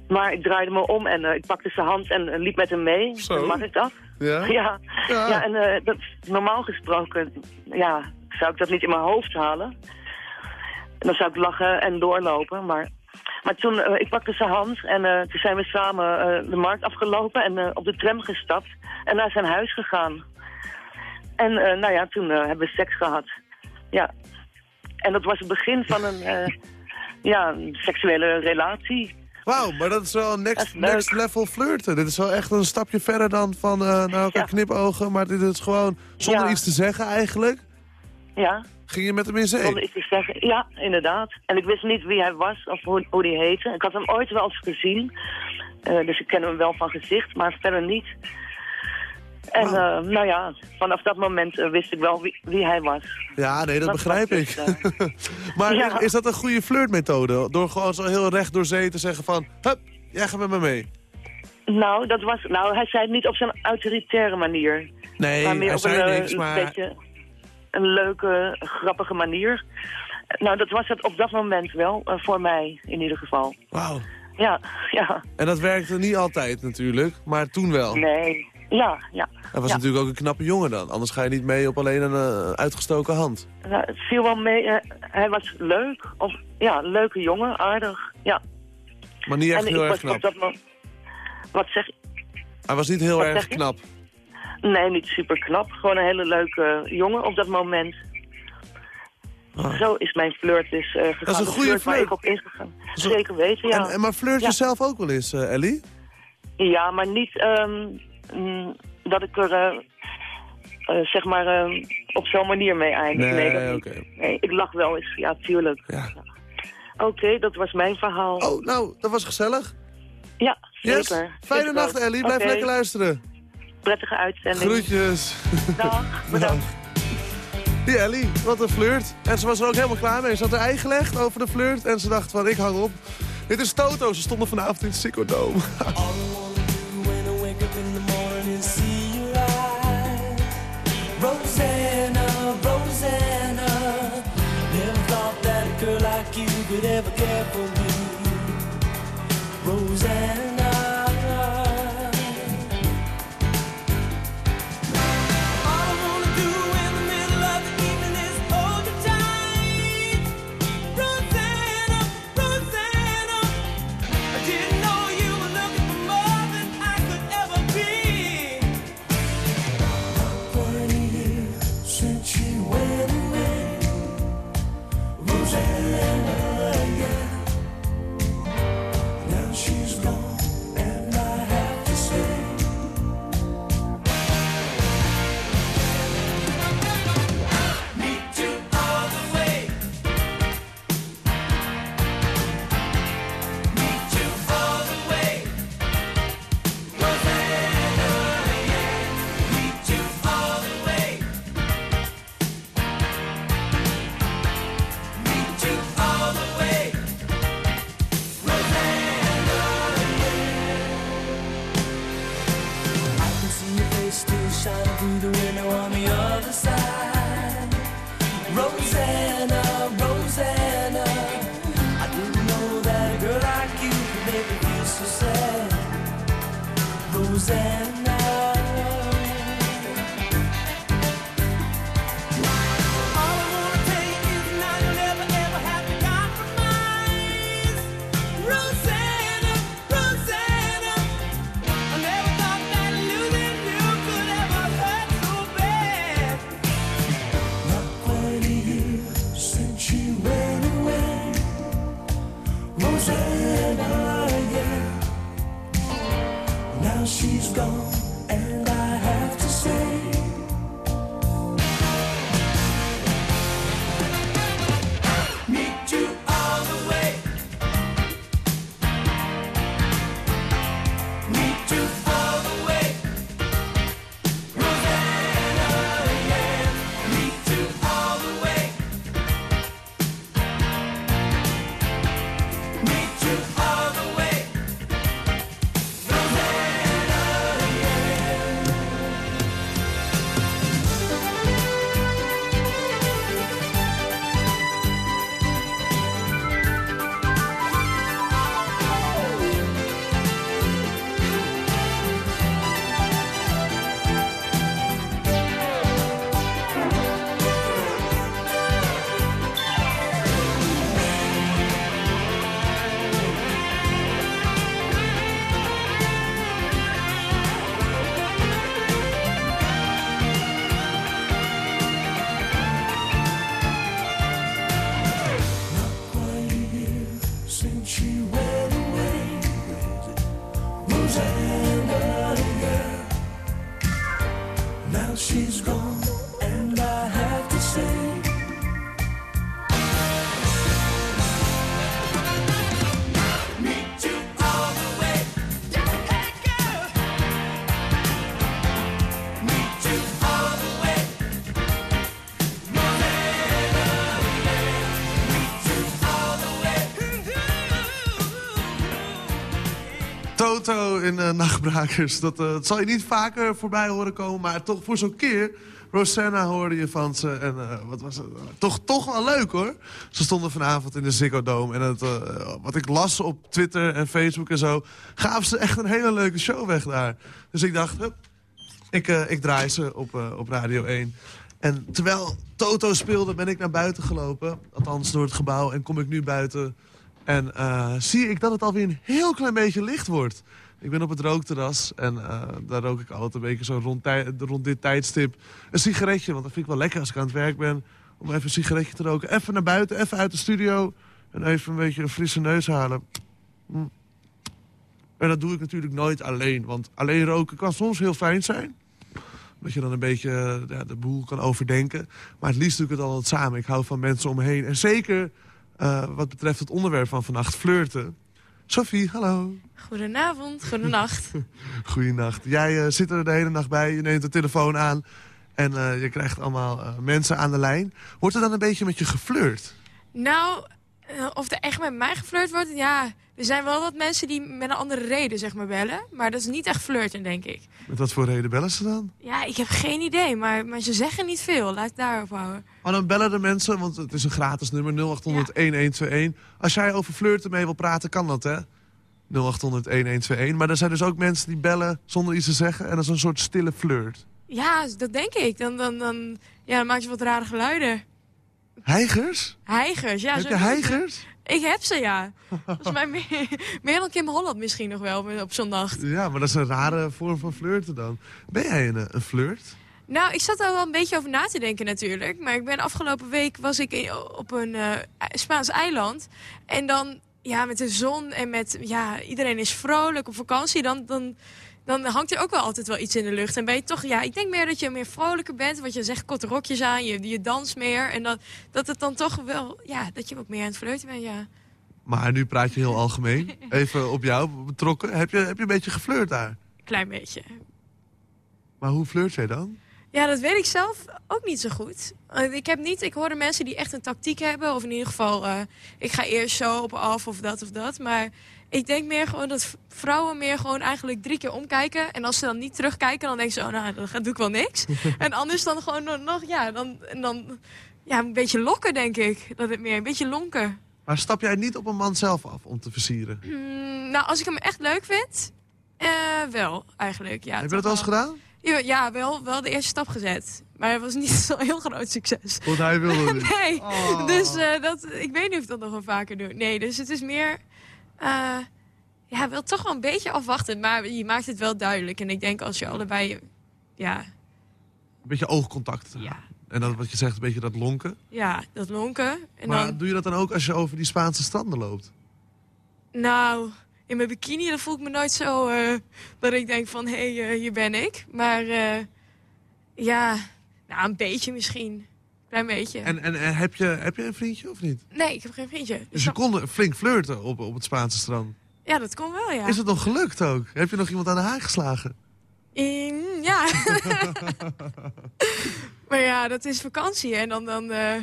N: Maar ik draaide me om en ik pakte zijn hand en liep met hem mee.
C: Zo.
N: Dan mag ik dat?
C: Ja? <laughs>
N: Ja,
C: Ja.
N: ja. en eh, dat, normaal gesproken ja, zou ik dat niet in mijn hoofd halen. En dan zou ik lachen en doorlopen. Maar, maar toen, eh, ik pakte zijn hand en eh, toen zijn we samen de markt afgelopen en op de tram gestapt en naar zijn huis gegaan. En nou ja, toen hebben we seks gehad. Ja. En dat was het begin van een, ja, een seksuele relatie.
C: Wauw, maar dat is wel next, next level flirten. Dit is wel echt een stapje verder dan van eh naar elkaar knipogen. Maar dit is gewoon zonder
N: Ja.
C: iets te zeggen eigenlijk.
N: Ja.
C: Ging je met hem in zee?
N: Zonder iets te zeggen. Ja, inderdaad. En ik wist niet wie hij was of hoe, hoe hij heette. Ik had hem ooit wel eens gezien. Eh, dus ik ken hem wel van gezicht, maar verder niet. En eh, nou ja, vanaf dat moment eh, wist ik wel wie, wie hij was.
C: Ja, nee, dat
N: Dat
C: begrijp ik.
N: dus, <laughs>
C: maar
N: Ja.
C: is dat een goede flirtmethode? Door gewoon zo heel recht door zee te zeggen van... Hup, jij gaat met me mee.
N: Nou, dat was, nou, hij zei het niet op zijn autoritaire manier.
C: Nee,
N: maar meer
C: hij
N: op
C: zei
N: een, eh,
C: niks, maar...
N: beetje een leuke, grappige manier. Nou, dat was het op dat moment wel, voor mij in ieder geval.
C: Wauw.
N: Ja, ja,
C: En dat werkte niet altijd natuurlijk, maar toen wel.
N: nee, ja, ja.
C: Hij was
N: ja.
C: natuurlijk ook een knappe jongen dan. Anders ga je niet mee op alleen een eh, uitgestoken hand.
N: Nou, het viel wel mee. eh, hij was leuk. Of, ja, leuke jongen, aardig. Ja.
C: Maar niet echt
N: En
C: heel erg knap.
N: op dat Wat zeg je?
C: Hij was niet heel erg knap.
N: Nee, niet super knap. Gewoon een hele leuke jongen op dat moment.
C: Ah.
N: Zo is mijn flirt dus eh gegaan.
C: Dat is een
N: De
C: goede
N: waar
C: flirt.
N: ik op ingegaan. Zeker weten, ja.
C: En, en maar flirt je
N: Ja.
C: zelf ook wel eens, Ellie?
N: Ja, maar niet ehm, mm, dat ik er, eh, eh, zeg maar, ehm, op zo'n manier mee eindig.
C: Nee, oké.
N: Nee, ik lach wel eens, ja, tuurlijk. Oké, dat was mijn verhaal.
C: Oh, nou, dat was gezellig.
N: Ja,
C: Yes.
N: zeker.
C: Fijne
N: Zeker.
C: nacht, Ellie. Blijf lekker luisteren.
N: Prettige uitzending.
C: Groetjes.
N: Dag, <laughs> bedankt.
C: Die Ellie, wat een flirt. En ze was er ook helemaal klaar mee. Ze had haar ei gelegd over de flirt en ze dacht van, ik hang op. Dit is Toto, ze stonden vanavond in het Dome. <laughs>
O: never cared for me. In
C: eh, Nachtbrakers. Dat, eh, dat zal je niet vaker voorbij horen komen, maar toch voor zo'n keer... Rosanna hoorde je van ze en eh, wat was het? Toch, toch wel leuk hoor. Ze stonden vanavond in de Ziggo Dome. En het, wat ik las op Twitter en Facebook en zo... gaven ze echt een hele leuke show weg daar. Dus ik dacht, hup, ik, ik draai ze op, op Radio 1. En terwijl Toto speelde ben ik naar buiten gelopen. Althans door het gebouw. En kom ik nu buiten en zie ik dat het alweer een heel klein beetje licht wordt. Ik ben op het rookterras en eh, daar rook ik altijd een beetje zo rond, rond dit tijdstip een sigaretje. Want dat vind ik wel lekker als ik aan het werk ben. Om even een sigaretje te roken. Even naar buiten, even uit de studio. En even een beetje een frisse neus halen. Mm. En dat doe ik natuurlijk nooit alleen. Want alleen roken kan soms heel fijn zijn. Dat je dan een beetje eh, ja, de boel kan overdenken. Maar het liefst doe ik het altijd samen. Ik hou van mensen om me. En zeker eh, wat betreft het onderwerp van vannacht, flirten. Sophie, hallo.
P: Goedenavond, goedenacht. <laughs>
C: Goeienacht. Jij eh, zit er de hele nacht bij, je neemt de telefoon aan... en eh, je krijgt allemaal eh, mensen aan de lijn. Wordt er dan een beetje met je geflirt?
P: nou, of er echt met mij geflirt wordt, ja... Er zijn wel wat mensen die met een andere reden, zeg maar, bellen. Maar dat is niet echt flirten, denk ik.
C: Met wat voor reden bellen ze dan?
P: Ja, ik heb geen idee, maar, maar ze zeggen niet veel. Laat het daarop houden.
C: Maar dan bellen de mensen, want het is een gratis nummer, 0800-1121. Als jij over flirten mee wil praten, kan dat, hè? 0800-1121. Maar er zijn dus ook mensen die bellen zonder iets te zeggen... en dat is een soort stille flirt.
P: Ja, dat denk ik. Dan, dan, dan, ja, dan maak je wat rare geluiden.
C: Heigers?
P: Heigers, ja.
C: Heb je heigers?
P: Ik heb ze, ja. <laughs> Volgens mij meer, meer dan Kim Holland misschien nog wel op zondag.
C: Ja, maar dat is een rare vorm van flirten dan. Ben jij een, eh, een flirt?
P: Nou, ik zat er wel een beetje over na te denken natuurlijk. Maar ik ben afgelopen week was ik in- op een eh, Spaans eiland. En dan, ja, met de zon en met, ja, iedereen is vrolijk op vakantie. Dan, dan, dan hangt er ook wel altijd wel iets in de lucht. En ben je toch, ja, ik denk meer dat je meer vrolijker bent. Wat je zegt, korte rokjes aan, je, je danst meer. En dat, dat het dan toch wel, ja, dat je ook meer aan het flirten bent, ja.
C: Maar nu praat je heel algemeen. <laughs> Even op jou betrokken. Heb je, heb je een beetje geflirt daar?
P: Klein beetje.
C: Maar hoe flirt jij dan?
P: Ja, dat weet ik zelf ook niet zo goed. Eh, Ik heb niet, ik hoorde mensen die echt een tactiek hebben. Of in ieder geval, eh, ik ga eerst zo op af of dat of dat. Maar ik denk meer gewoon dat vrouwen meer gewoon eigenlijk drie keer omkijken. En als ze dan niet terugkijken, dan denken ze, oh nou, dan doe ik wel niks. <laughs> en anders dan gewoon nog- ja, dan, en dan ja, een beetje lokken denk ik. Dat het meer, een beetje lonken.
C: Maar stap jij niet op een man zelf af om te versieren?
P: Hmm, nou, als ik hem echt leuk vind, eh, wel eigenlijk. Ja,
C: Heb je dat al eens gedaan?
P: Ja, ja, wel, wel de eerste stap gezet. Maar het was niet <laughs> zo'n heel groot succes.
C: Want hij wilde <laughs> niet.
P: Nee,
C: Oh.
P: dus eh, dat, ik weet niet of ik dat nog wel vaker doe. Nee, dus het is meer... eh, ja, wel toch wel een beetje afwachten. Maar je maakt het wel duidelijk. En ik denk als je allebei... Ja,
C: Een beetje oogcontact. Ja. En dan wat je zegt, een beetje dat lonken.
P: ja dat lonken. En
C: maar
P: dan,
C: doe je dat dan ook als je over die Spaanse stranden loopt?
P: nou, in mijn bikini dan voel ik me nooit zo... eh, dat ik denk van, hé, hey, eh, hier ben ik. Maar eh, ja, nou, een beetje misschien. Klein beetje.
C: En, en, en heb, je, heb je een vriendje of niet?
P: Nee, ik heb geen vriendje.
C: Dus je kon flink flirten op, op het Spaanse strand.
P: Ja, dat kon wel, ja.
C: Is het nog gelukt ook? Heb je nog iemand aan de haak geslagen?
P: Mm, ja. <laughs> maar ja, dat is vakantie. En dan, dan eh,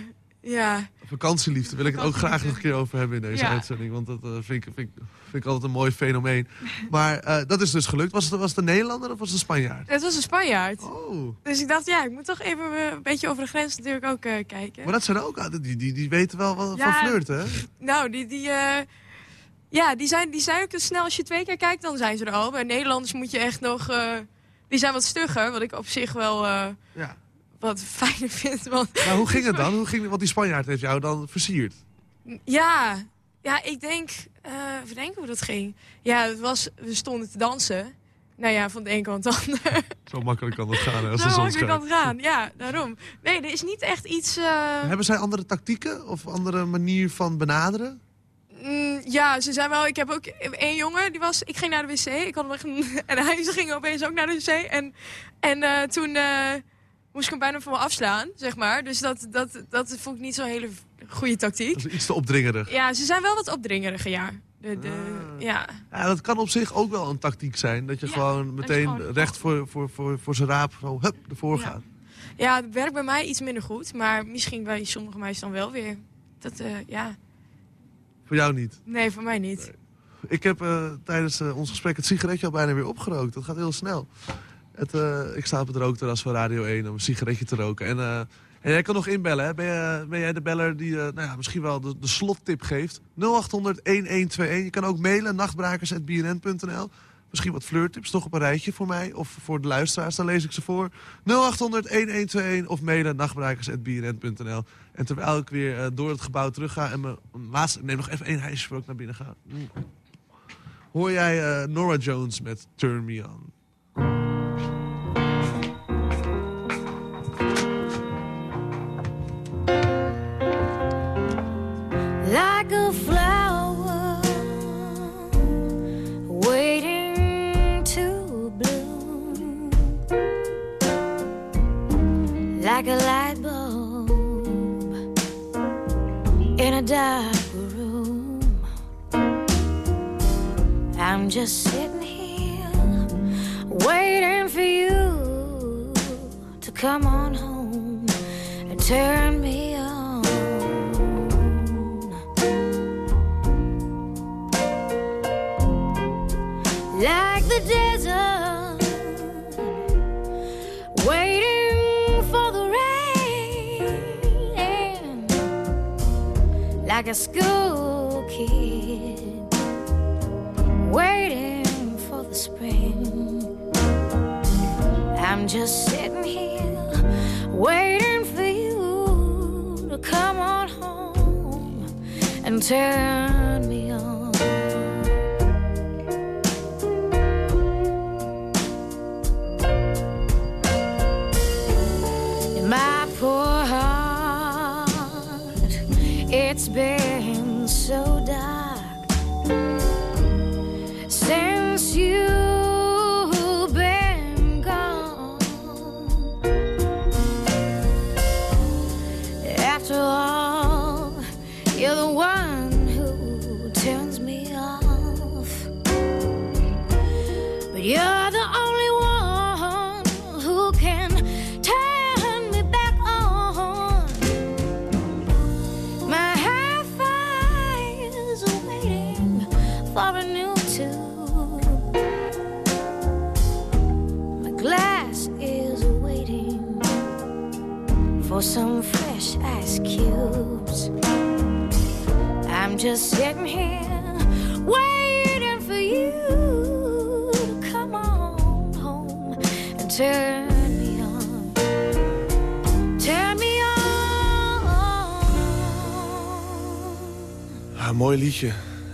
P: ja.
C: Vakantieliefde wil ik het ook graag nog een keer over hebben in deze
P: Ja.
C: uitzending. Want dat eh, vind, ik, vind, ik, vind ik altijd een mooi fenomeen. <laughs> Maar eh, dat is dus gelukt. Was het, was het een Nederlander of was het een Spanjaard?
P: Het was een Spanjaard.
C: Oh.
P: Dus ik dacht, ja, ik moet toch even eh, een beetje over de grens natuurlijk ook kijken.
C: Maar dat zijn ook, die, die, die weten wel wat
P: Ja.
C: van flirten, hè?
P: Nou, die, die, ja, die, zijn, die zijn ook zo snel als je twee keer kijkt, dan zijn ze er al. Bij Nederlanders moet je echt nog... die zijn wat stugger, wat ik op zich wel
C: Ja.
P: Wat fijner vind. Want,
C: Maar hoe ging het dan? Hoe ging, want die Spanjaard heeft jou dan versierd.
P: Ja, ja, ik denk... eh even denken hoe dat ging. Ja, het was, we stonden te dansen. Nou ja, van de een kant de ander.
C: Zo makkelijk kan dat gaan hè, als de
P: Zo
C: zon
P: makkelijk kan het gaan, ja, daarom. Nee, er is niet echt iets... eh,
C: Hebben zij andere tactieken of andere manier van benaderen?
P: mm, ja, ze zijn wel... Ik heb ook één jongen, die was... Ik ging naar de wc, ik had hem <laughs> En hij ze ging opeens ook naar de wc. En, en eh, toen moest ik hem bijna van me afslaan, zeg maar. Dus dat, dat, dat vond ik niet zo'n hele goede tactiek.
C: Dat is iets te opdringerig.
P: Ja, ze zijn wel wat opdringeriger, ja. De, de, ja.
C: Ja, dat kan op zich ook wel een tactiek zijn. Dat je
P: Ja,
C: gewoon meteen
P: gewoon-
C: recht voor, voor, voor, voor zijn raap zo, hup, ervoor gaat.
P: Ja, het werkt bij mij iets minder goed. Maar misschien bij sommige meisjes dan wel weer. Dat, eh, ja.
C: Voor jou niet.
P: Nee, voor mij niet.
C: Ik heb eh, tijdens eh, ons gesprek het sigaretje al bijna weer opgerookt. Dat gaat heel snel. Het, eh, ik sta op het rookterras van Radio 1 om een sigaretje te roken. En, eh, en jij kan nog inbellen, hè? Ben, ben jij de beller die eh, nou ja, misschien wel de, slottip geeft? 0800-1121. Je kan ook mailen, nachtbrakers.bnn.nl. Misschien wat flirt-tips toch op een rijtje voor mij of voor de luisteraars. Dan lees ik ze voor. 0800-1121 of mailen nachtbrakers.bnn.nl. En terwijl ik weer door het gebouw terug ga en mijn laatste... Neem nog even één ijsje voor ik naar binnen ga. Mm. Hoor jij eh, Nora Jones met Turn Me On.
I: Like a light bulb in a dark room. I'm just sitting here waiting for you to come on home and turn me like a school kid, waiting for the spring. I'm just sitting here, waiting for you to come on home and turn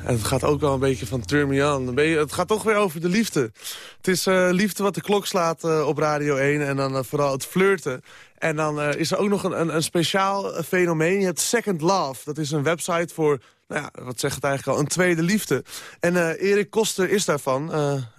C: En het gaat ook wel een beetje van Turn Me On. Het gaat toch weer over de liefde. Het is eh, liefde wat de klok slaat eh, op Radio 1. En dan eh, vooral het flirten. En dan is er ook nog een, een, een speciaal fenomeen. Je hebt Second Love. Dat is een website voor, nou ja, wat zegt het eigenlijk al, een tweede liefde. En Erik Koster is daarvan.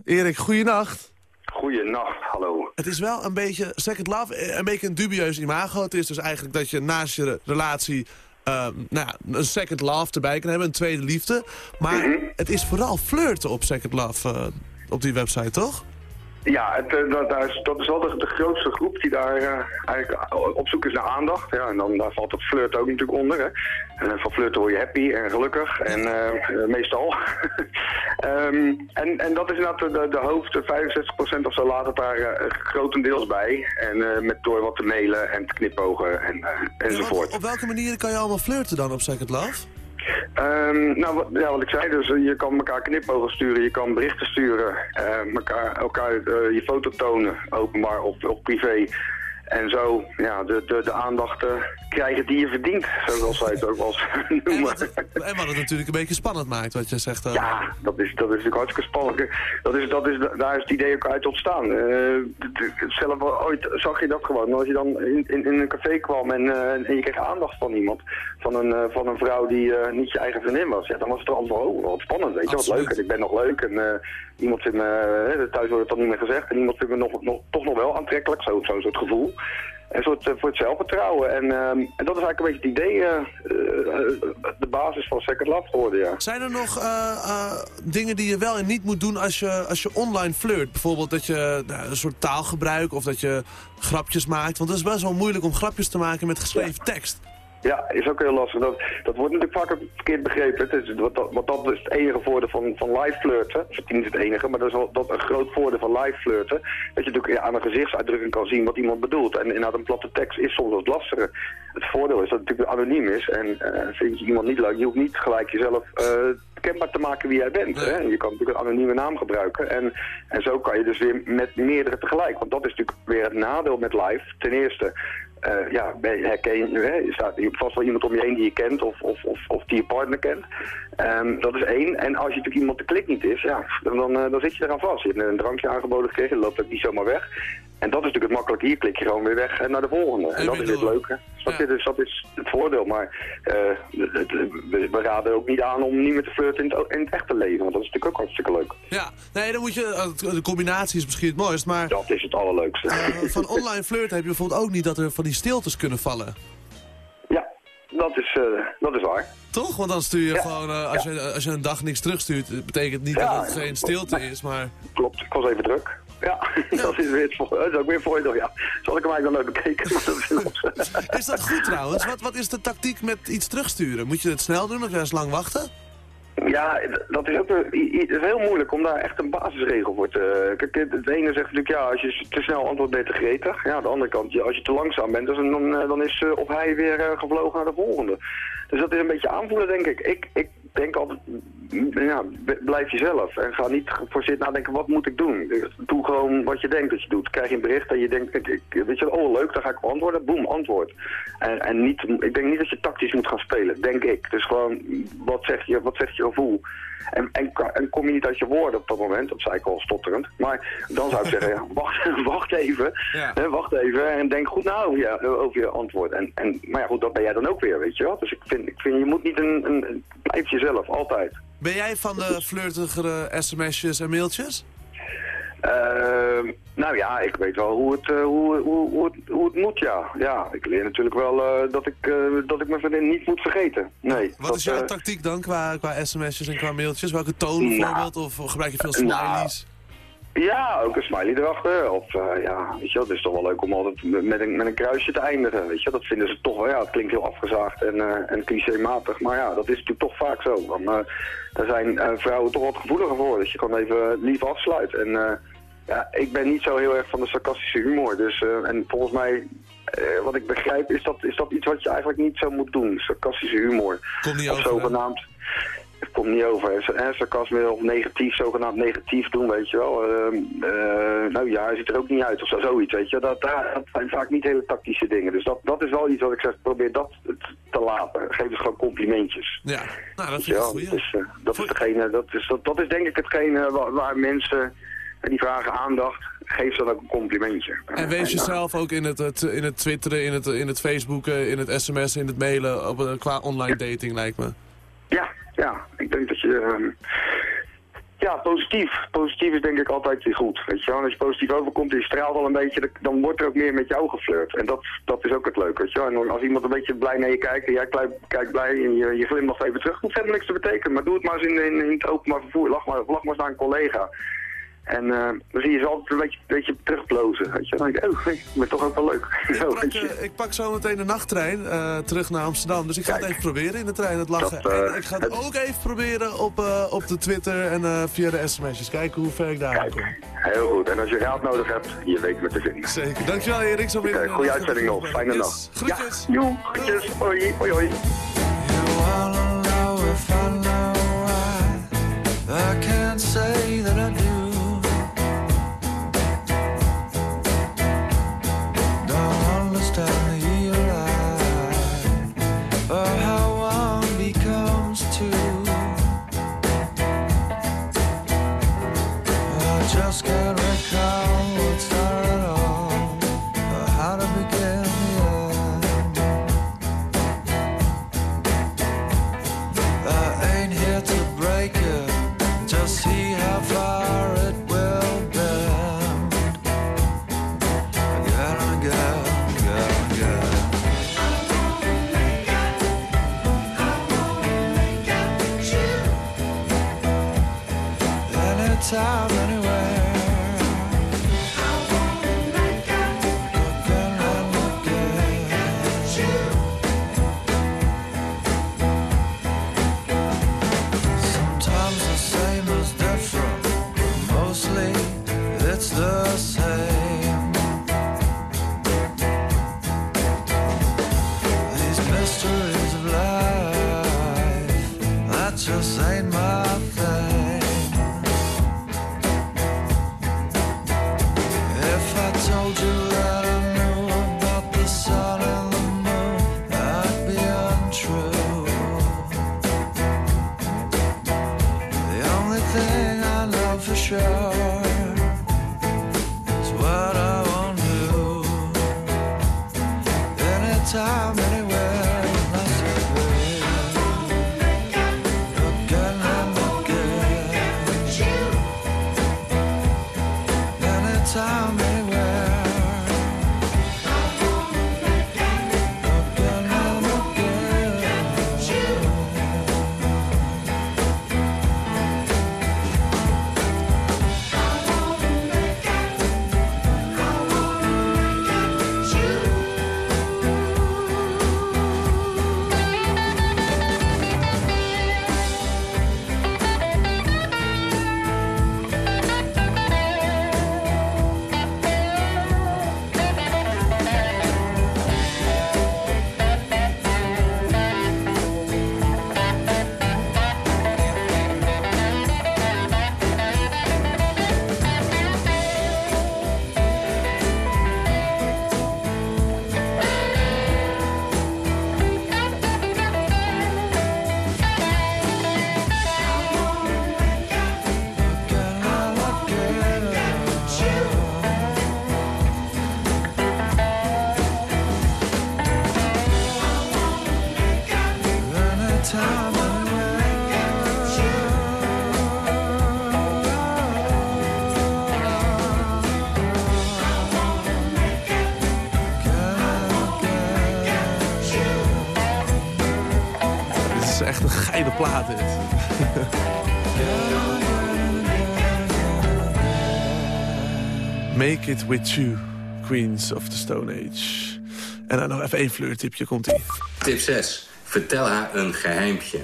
C: Erik, goeienacht.
Q: Goeienacht, hallo.
C: Het is wel een beetje, Second Love, een beetje een dubieus imago. Het is dus eigenlijk dat je naast je relatie nou ja, een Second Love erbij kan hebben, een tweede liefde. Maar het is vooral flirten op Second Love eh, op die website, toch?
Q: Ja, het, eh, dat, dat is wel de, de grootste groep die daar eh, eigenlijk op zoek is naar aandacht. Ja, en dan daar valt het flirt ook natuurlijk onder. Hè. En van flirten word je happy en gelukkig, en eh, eh, meestal. <laughs> Ehm, en, en dat is inderdaad de, de, hoofd, 65% of zo laat het daar eh, grotendeels bij. En eh, met door wat te mailen en te knipogen en, eh, enzovoort.
C: Op welke manieren kan je allemaal flirten dan op Second Love?
Q: Ehm, nou, wat, ja, wat ik zei, dus eh, je kan elkaar knipogen sturen, je kan berichten sturen, eh, elkaar, elkaar eh, je foto tonen, openbaar of, of privé. En zo ja, de, de, de aandacht eh, krijgen die je verdient, zoals zij het ook wel eens <laughs> noemen.
C: En wat het natuurlijk een beetje spannend maakt, wat je zegt. eh.
Q: Ja, dat is, dat is natuurlijk hartstikke spannend. Dat is, dat is, daar is het idee ook uit ontstaan. Eh, zelf ooit zag je dat gewoon. Als je dan in, in, in een café kwam en, en je kreeg aandacht van iemand, van een, van een vrouw die niet je eigen vriendin was, ja, dan was het er wel oh, wat spannend, weet je, wat leuk. En ik ben nog leuk en iemand vindt me, thuis wordt het dan niet meer gezegd, en iemand vindt me nog, nog, toch nog wel aantrekkelijk, zo'n zo, soort gevoel. Een soort eh, voor het zelfvertrouwen. En, ehm, en dat is eigenlijk een beetje het idee, eh, eh, de basis van Second Love geworden, ja.
C: Zijn er nog dingen die je wel en niet moet doen als je, als je online flirt? Bijvoorbeeld dat je nou, een soort taalgebruik of dat je grapjes maakt. Want het is best wel moeilijk om grapjes te maken met geschreven tekst.
Q: Ja, is ook heel lastig. Dat, dat wordt natuurlijk vaak ook verkeerd begrepen. Het is, wat, dat- wat dat is het enige voordeel van, van live flirten. Of niet het enige, maar dat is wel dat een groot voordeel van live flirten. Dat je natuurlijk aan een gezichtsuitdrukking kan zien wat iemand bedoelt. En inderdaad, een platte tekst is soms wat lastiger. Het voordeel is dat het natuurlijk anoniem is. En eh, vind je iemand niet leuk, je hoeft niet gelijk jezelf eh, kenbaar te maken wie jij bent. Hè? Je kan natuurlijk een anonieme naam gebruiken. En, en zo kan je dus weer met meerdere tegelijk. Want dat is natuurlijk weer het nadeel met live. Ten eerste, eh, ja, herken je, hè, je staat vast wel iemand om je heen die je kent of, of, of, of die je partner kent. Ehm, dat is één. En als je natuurlijk iemand de klik niet is, ja, dan, dan, eh, dan zit je eraan vast. Je hebt een drankje aangeboden gekregen, dat loopt ook niet zomaar weg. En dat is natuurlijk het makkelijke. Hier klik je gewoon weer weg en naar de volgende. En dat is het leuke. Dus dat is het voordeel. Maar eh, we, we raden ook niet aan om niet meer te flirten in het, in het echte leven. Want dat is natuurlijk ook hartstikke leuk.
C: Ja, nee, dan moet je, eh, de combinatie is misschien het mooist, maar...
Q: Dat is het allerleukste.
C: eh, van online flirten heb je bijvoorbeeld ook niet dat er van die stiltes kunnen vallen.
Q: Dat is, eh, dat is waar.
C: Toch? Want dan stuur je gewoon, eh, als, je, als je een dag niks terugstuurt, betekent niet
Q: Ja.
C: dat het geen stilte is, maar...
Q: Klopt, ik was even druk. Ja, <laughs> dat is weer het dat is ook weer voordeel, ja. Zal ik hem eigenlijk nog bekeken? <laughs> Dat <laughs> is,
C: dat goed trouwens? Wat, wat is de tactiek met iets terugsturen? Moet je het snel doen of juist lang wachten?
Q: Ja, dat is ook het is heel moeilijk om daar echt een basisregel voor te... Kijk, het ene zegt natuurlijk, ja, als je te snel antwoordt ben je te gretig. Ja, aan de andere kant, als je te langzaam bent, dus dan, eh, dan is eh, of hij weer eh, gevlogen naar de volgende. Dus dat is een beetje aanvoelen, denk ik. Ik, ik denk altijd, ja, blijf jezelf. En ga niet geforceerd nadenken, wat moet ik doen? Doe gewoon wat je denkt dat je doet. Krijg je een bericht en je denkt, ik, ik- weet je, oh leuk, dan ga ik antwoorden. Boem, antwoord. En, en niet, ik denk niet dat je tactisch moet gaan spelen, denk ik. Dus gewoon, wat zegt je, wat zegt je gevoel? En, en, en kom je niet uit je woorden op dat moment, dat zei ik al stotterend. Maar dan zou ik zeggen, ja, <laughs> wacht, wacht even, hè, wacht even en denk goed na over je, over je antwoord. En, en, maar ja goed, dat ben jij dan ook weer, weet je wel. Dus ik vind, ik vind je moet niet een, een, een blijf jezelf, altijd.
C: Ben jij van de flirtigere sms'jes en mailtjes?
Q: Ehm, nou ja, ik weet wel hoe het, eh, hoe, hoe, hoe, het, hoe het moet, ja. Ja, ik leer natuurlijk wel eh, dat, ik, eh, dat ik mijn vriendin niet moet vergeten. Nee.
C: Wat
Q: dat,
C: is jouw tactiek dan qua, qua sms'jes en qua mailtjes? Welke toon
Q: Nou,
C: bijvoorbeeld? Of gebruik je veel smileys?
Q: Ja, ook een smiley erachter. Of ja, weet je, wel, het is toch wel leuk om altijd met een, met een kruisje te eindigen. Weet je, dat vinden ze toch wel. Ja, het klinkt heel afgezaagd en, en clichématig, maar ja, dat is natuurlijk toch vaak zo. Want, daar zijn vrouwen toch wat gevoeliger voor. Dus je kan even lief afsluiten. En ja, ik ben niet zo heel erg van de sarcastische humor. Dus, eh, en volgens mij, eh, wat ik begrijp, is dat, is dat iets wat je eigenlijk niet zo moet doen. Sarcastische humor.
C: Komt niet
Q: of
C: over,
Q: zogenaamd. Het komt niet over. Hè, sarcasme of negatief, zogenaamd negatief doen, weet je wel. Ehm, eh, nou ja, hij ziet er ook niet uit of zo, zoiets, weet je. Dat, dat zijn vaak niet hele tactische dingen. Dus dat, dat is wel iets wat ik zeg, probeer dat te laten. Geef dus gewoon complimentjes.
C: Ja, nou dat vind ik goed.
Q: dat, is, eh, dat, is degene, dat, is, dat, dat is denk ik hetgene waar, waar mensen, eh, die vragen aandacht, geef dan ook een complimentje.
C: En wees jezelf ook in het, het, in het twitteren, in het, in het facebooken, in het sms'en, in het mailen, op, een- qua online dating lijkt me.
Q: Ja, ja, ik denk dat je... ehm, ja, positief. Positief is denk ik altijd weer goed. Weet je wel? En als je positief overkomt en je straalt al een beetje, dan- wordt er ook meer met jou geflirt. En dat, dat is ook het leuke. Weet je wel? En als iemand een beetje blij naar je kijkt en jij kijkt blij en je, je glimlacht even terug, hoeft helemaal niks te betekenen. Maar doe het maar eens in, in, in het openbaar vervoer. Lach maar, lach maar eens naar een collega. En eh, dan zie je ze altijd een beetje, een beetje terugplozen. Weet je? Dan denk ik, oh, ik ben toch ook wel leuk. <laughs> Zo,
C: Ik,
Q: weet je.
C: eh, ik pak zo meteen de nachttrein eh, terug naar Amsterdam. Dus ik ga het even proberen in de trein, het lachen.
Q: Dat,
C: en ik ga het ook even proberen op, eh, op de Twitter en eh, via de sms'jes. Kijken hoe ver ik daar kom.
Q: Heel goed. En als je raad nodig hebt, je weet me te vinden.
C: Zeker. Dankjewel Erik. Zo weer
Q: goede uitzending nog. Fijne dag.
C: Groetjes.
Q: Ja, joe, groetjes. Hoi, hoi, hoi.
O: I
R: time. Make it with you, Queens of the Stone Age. En dan nog even één fleurtipje, komt-ie.
D: Tip 6. Vertel haar een geheimpje.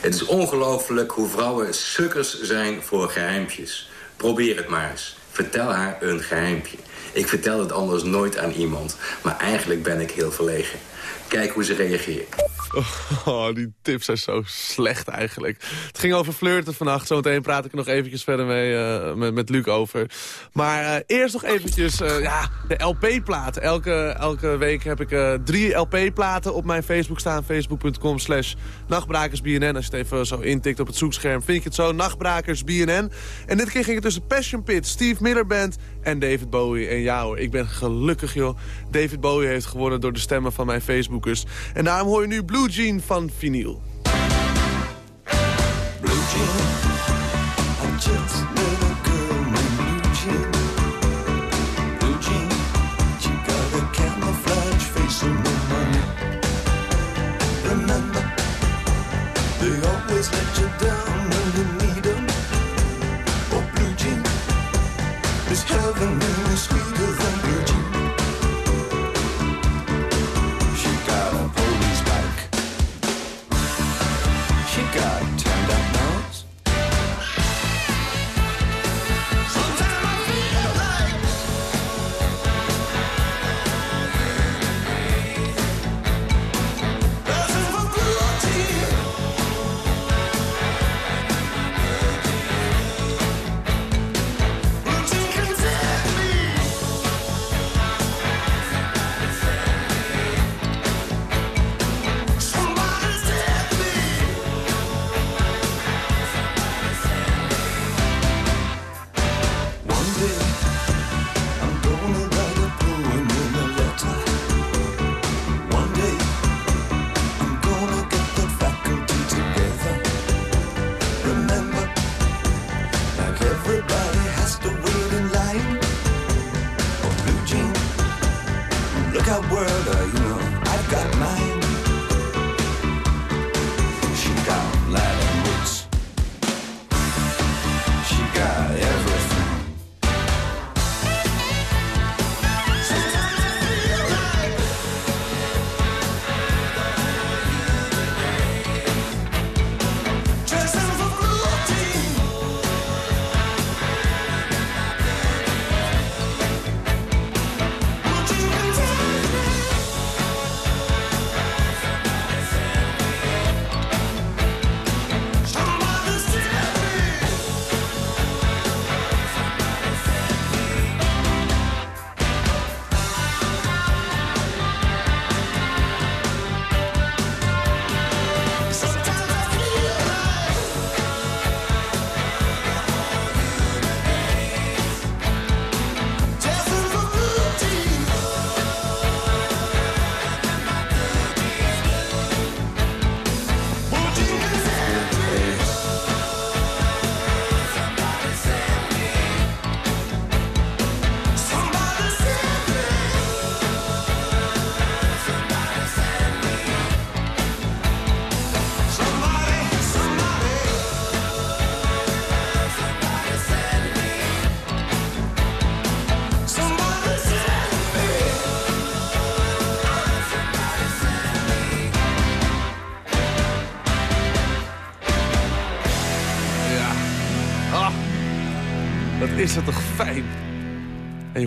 D: Het is ongelooflijk hoe vrouwen sukkers zijn voor geheimpjes. Probeer het maar eens. Vertel haar een geheimpje. Ik vertel het anders nooit aan iemand. Maar eigenlijk ben ik heel verlegen. Kijk hoe ze reageert. <laughs>
R: Oh, die tips zijn zo slecht eigenlijk. Het ging over flirten vannacht. Zometeen praat ik er nog eventjes verder mee eh, met, met Luc over. Maar eh, eerst nog eventjes eh, ja, de LP-platen. Elke, elke week heb ik drie LP-platen op mijn Facebook staan. Facebook.com slash nachtbrakersbnn. Als je het even zo intikt op het zoekscherm, vind je het zo. Nachtbrakersbnn. En dit keer ging het tussen Passion Pit, Steve Miller Band en David Bowie. En ja hoor, ik ben gelukkig joh. David Bowie heeft gewonnen door de stemmen van mijn Facebookers. En daarom hoor je nu Blue Jean van Vinyl.
G: Blue Jean.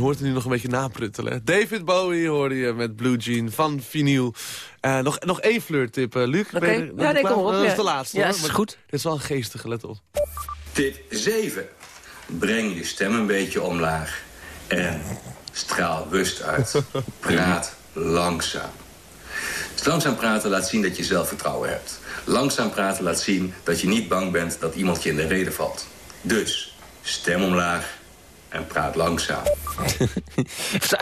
C: Hoort er nu nog een beetje napruttelen. David Bowie hoorde je met Blue Jean van Vinyl. Eh, nog, nog één flirttip, eh, Luc.
S: Oké.
C: Ben je-
S: Ja,
C: je
S: nee, kom op,
C: Dat is de laatste,
S: Ja,
C: hoor.
S: is
C: Maar
S: goed.
C: Dit is wel een geestige, let op.
D: Tip 7. Breng je stem een beetje omlaag. En straal rust uit. <laughs> Praat langzaam. Langzaam praten laat zien dat je zelfvertrouwen hebt. Langzaam praten laat zien dat je niet bang bent dat iemand je in de reden valt. Dus, stem omlaag en praat langzaam. <laughs>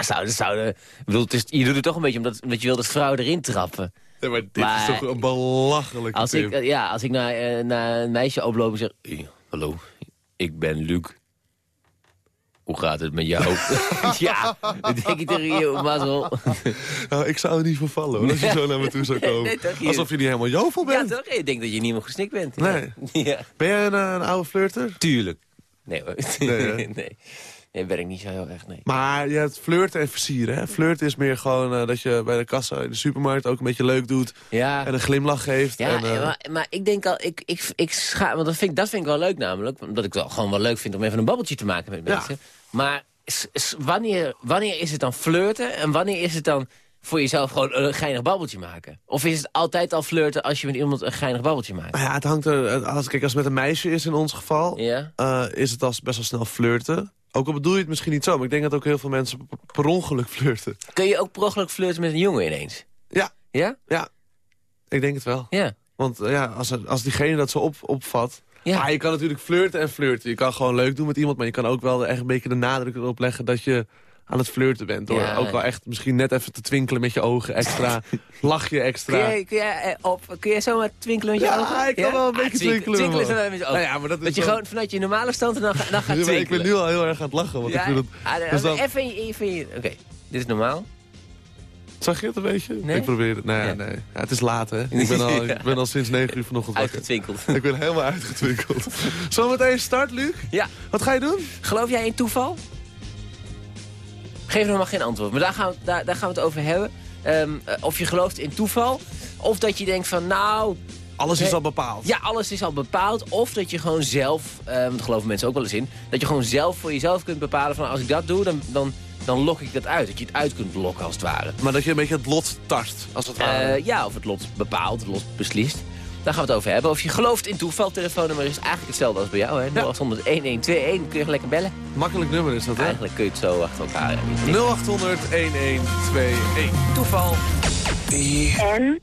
S: Zou, zou, ik bedoel, het is, je doet het toch een beetje omdat, omdat je wil dat vrouwen erin trappen.
C: Nee, maar dit is toch een belachelijke
S: als
C: tip.
S: ik, eh, Ja, als ik naar, eh, naar een meisje oploop en zeg... "Hey, hallo, ik ben Luc. Hoe gaat het met jou? <laughs> <laughs> ja, dan denk ik tegen je, mazzel.
C: Nou, ik zou er niet voor vallen, hoor, als je zo naar me toe zou komen.
S: Nee,
C: Alsof je niet helemaal jovel bent.
S: Ja, toch? Ik denk dat je niet meer gesnikt bent.
C: Nee.
S: Ja.
C: Ben jij een, eh, een oude flirter?
S: Tuurlijk. Nee hoor.
C: Nee, <laughs>
S: nee, nee. Ben ik niet zo heel erg, nee.
C: Maar je hebt flirten en versieren. Hè? Flirten is meer gewoon eh, dat je bij de kassa in de supermarkt ook een beetje leuk doet.
S: Ja.
C: En een glimlach geeft.
S: Ja,
C: en, eh,
S: maar, maar ik denk al, ik, ik, ik scha want dat vind, ik- dat vind ik wel leuk namelijk. Omdat ik wel gewoon wel leuk vind om even een babbeltje te maken met
C: Ja.
S: mensen. Maar s- s- wanneer, wanneer is het dan flirten en wanneer is het dan voor jezelf gewoon een geinig babbeltje maken? Of is het altijd al flirten als je met iemand een geinig babbeltje maakt?
C: nou ja, het hangt er... Als, kijk, als het met een meisje is in ons geval...
S: Ja.
C: eh, is het als best wel snel flirten. Ook al bedoel je het misschien niet zo. Maar ik denk dat ook heel veel mensen per- ongeluk flirten.
S: Kun je ook per ongeluk flirten met een jongen ineens?
C: Ja.
S: Ja?
C: Ja. Ik denk het wel.
S: Ja.
C: Want eh, ja, als, er- als diegene dat zo op, opvat...
S: Ja.
C: Ah, je kan natuurlijk flirten en flirten. Je kan gewoon leuk doen met iemand... maar je kan ook wel echt een beetje de nadruk erop leggen... dat je aan het flirten bent. Door
S: Ja.
C: ook wel echt misschien net even te twinkelen met je ogen extra. <laughs> lach je extra.
S: Kun jij, kun, jij, eh, op, kun zomaar twinkelen met je
C: Ja,
S: ogen?
C: ik kan wel een beetje
S: Ah, twink-
C: twinkelen
S: Twinkelen is wel met je
C: ogen. Nou ja, maar dat is
S: dat je
C: wel-
S: gewoon vanuit je normale stand en dan, dan <laughs> gaat twinkelen.
C: ik ben nu al heel erg aan het lachen. Want ik vind het,
S: ah, dan-
C: dus dan-
S: Even je- even je... Oké, dit is normaal.
C: Zag je het een beetje?
S: Nee?
C: Ik probeer het. Nee,
S: Ja.
C: nee. Ja, het is laat, hè? Ik <laughs> ben al, ik ben al sinds 9 uur vanochtend wakker.
S: Uitgetwinkeld.
C: Ik ben helemaal uitgetwinkeld. Zometeen start, Luc.
S: Ja.
C: Wat ga je doen?
S: Geloof jij in toeval? Geef nog maar geen antwoord, maar daar gaan we, daar, daar gaan we het over hebben. Ehm, eh, of je gelooft in toeval, of dat je denkt van nou...
C: Alles is al bepaald.
S: Ja, alles is al bepaald. Of dat je gewoon zelf, want daar geloven mensen ook wel eens in... dat je gewoon zelf voor jezelf kunt bepalen van als ik dat doe, dan, dan, dan lok ik dat uit. Dat je het uit kunt lokken als het ware.
C: Maar dat je een beetje het lot tart, als het ware.
S: Eh, ja, of het lot bepaalt, het lot beslist. Daar gaan we het over hebben. Of je gelooft in toeval, telefoonnummer is eigenlijk hetzelfde als bij jou. hè? 0800 1121 kun je gelijk bellen.
C: Makkelijk nummer is dat, hè?
S: Eigenlijk kun je het zo achter elkaar hebben.
C: 0800 1121.
S: Toeval.
G: En?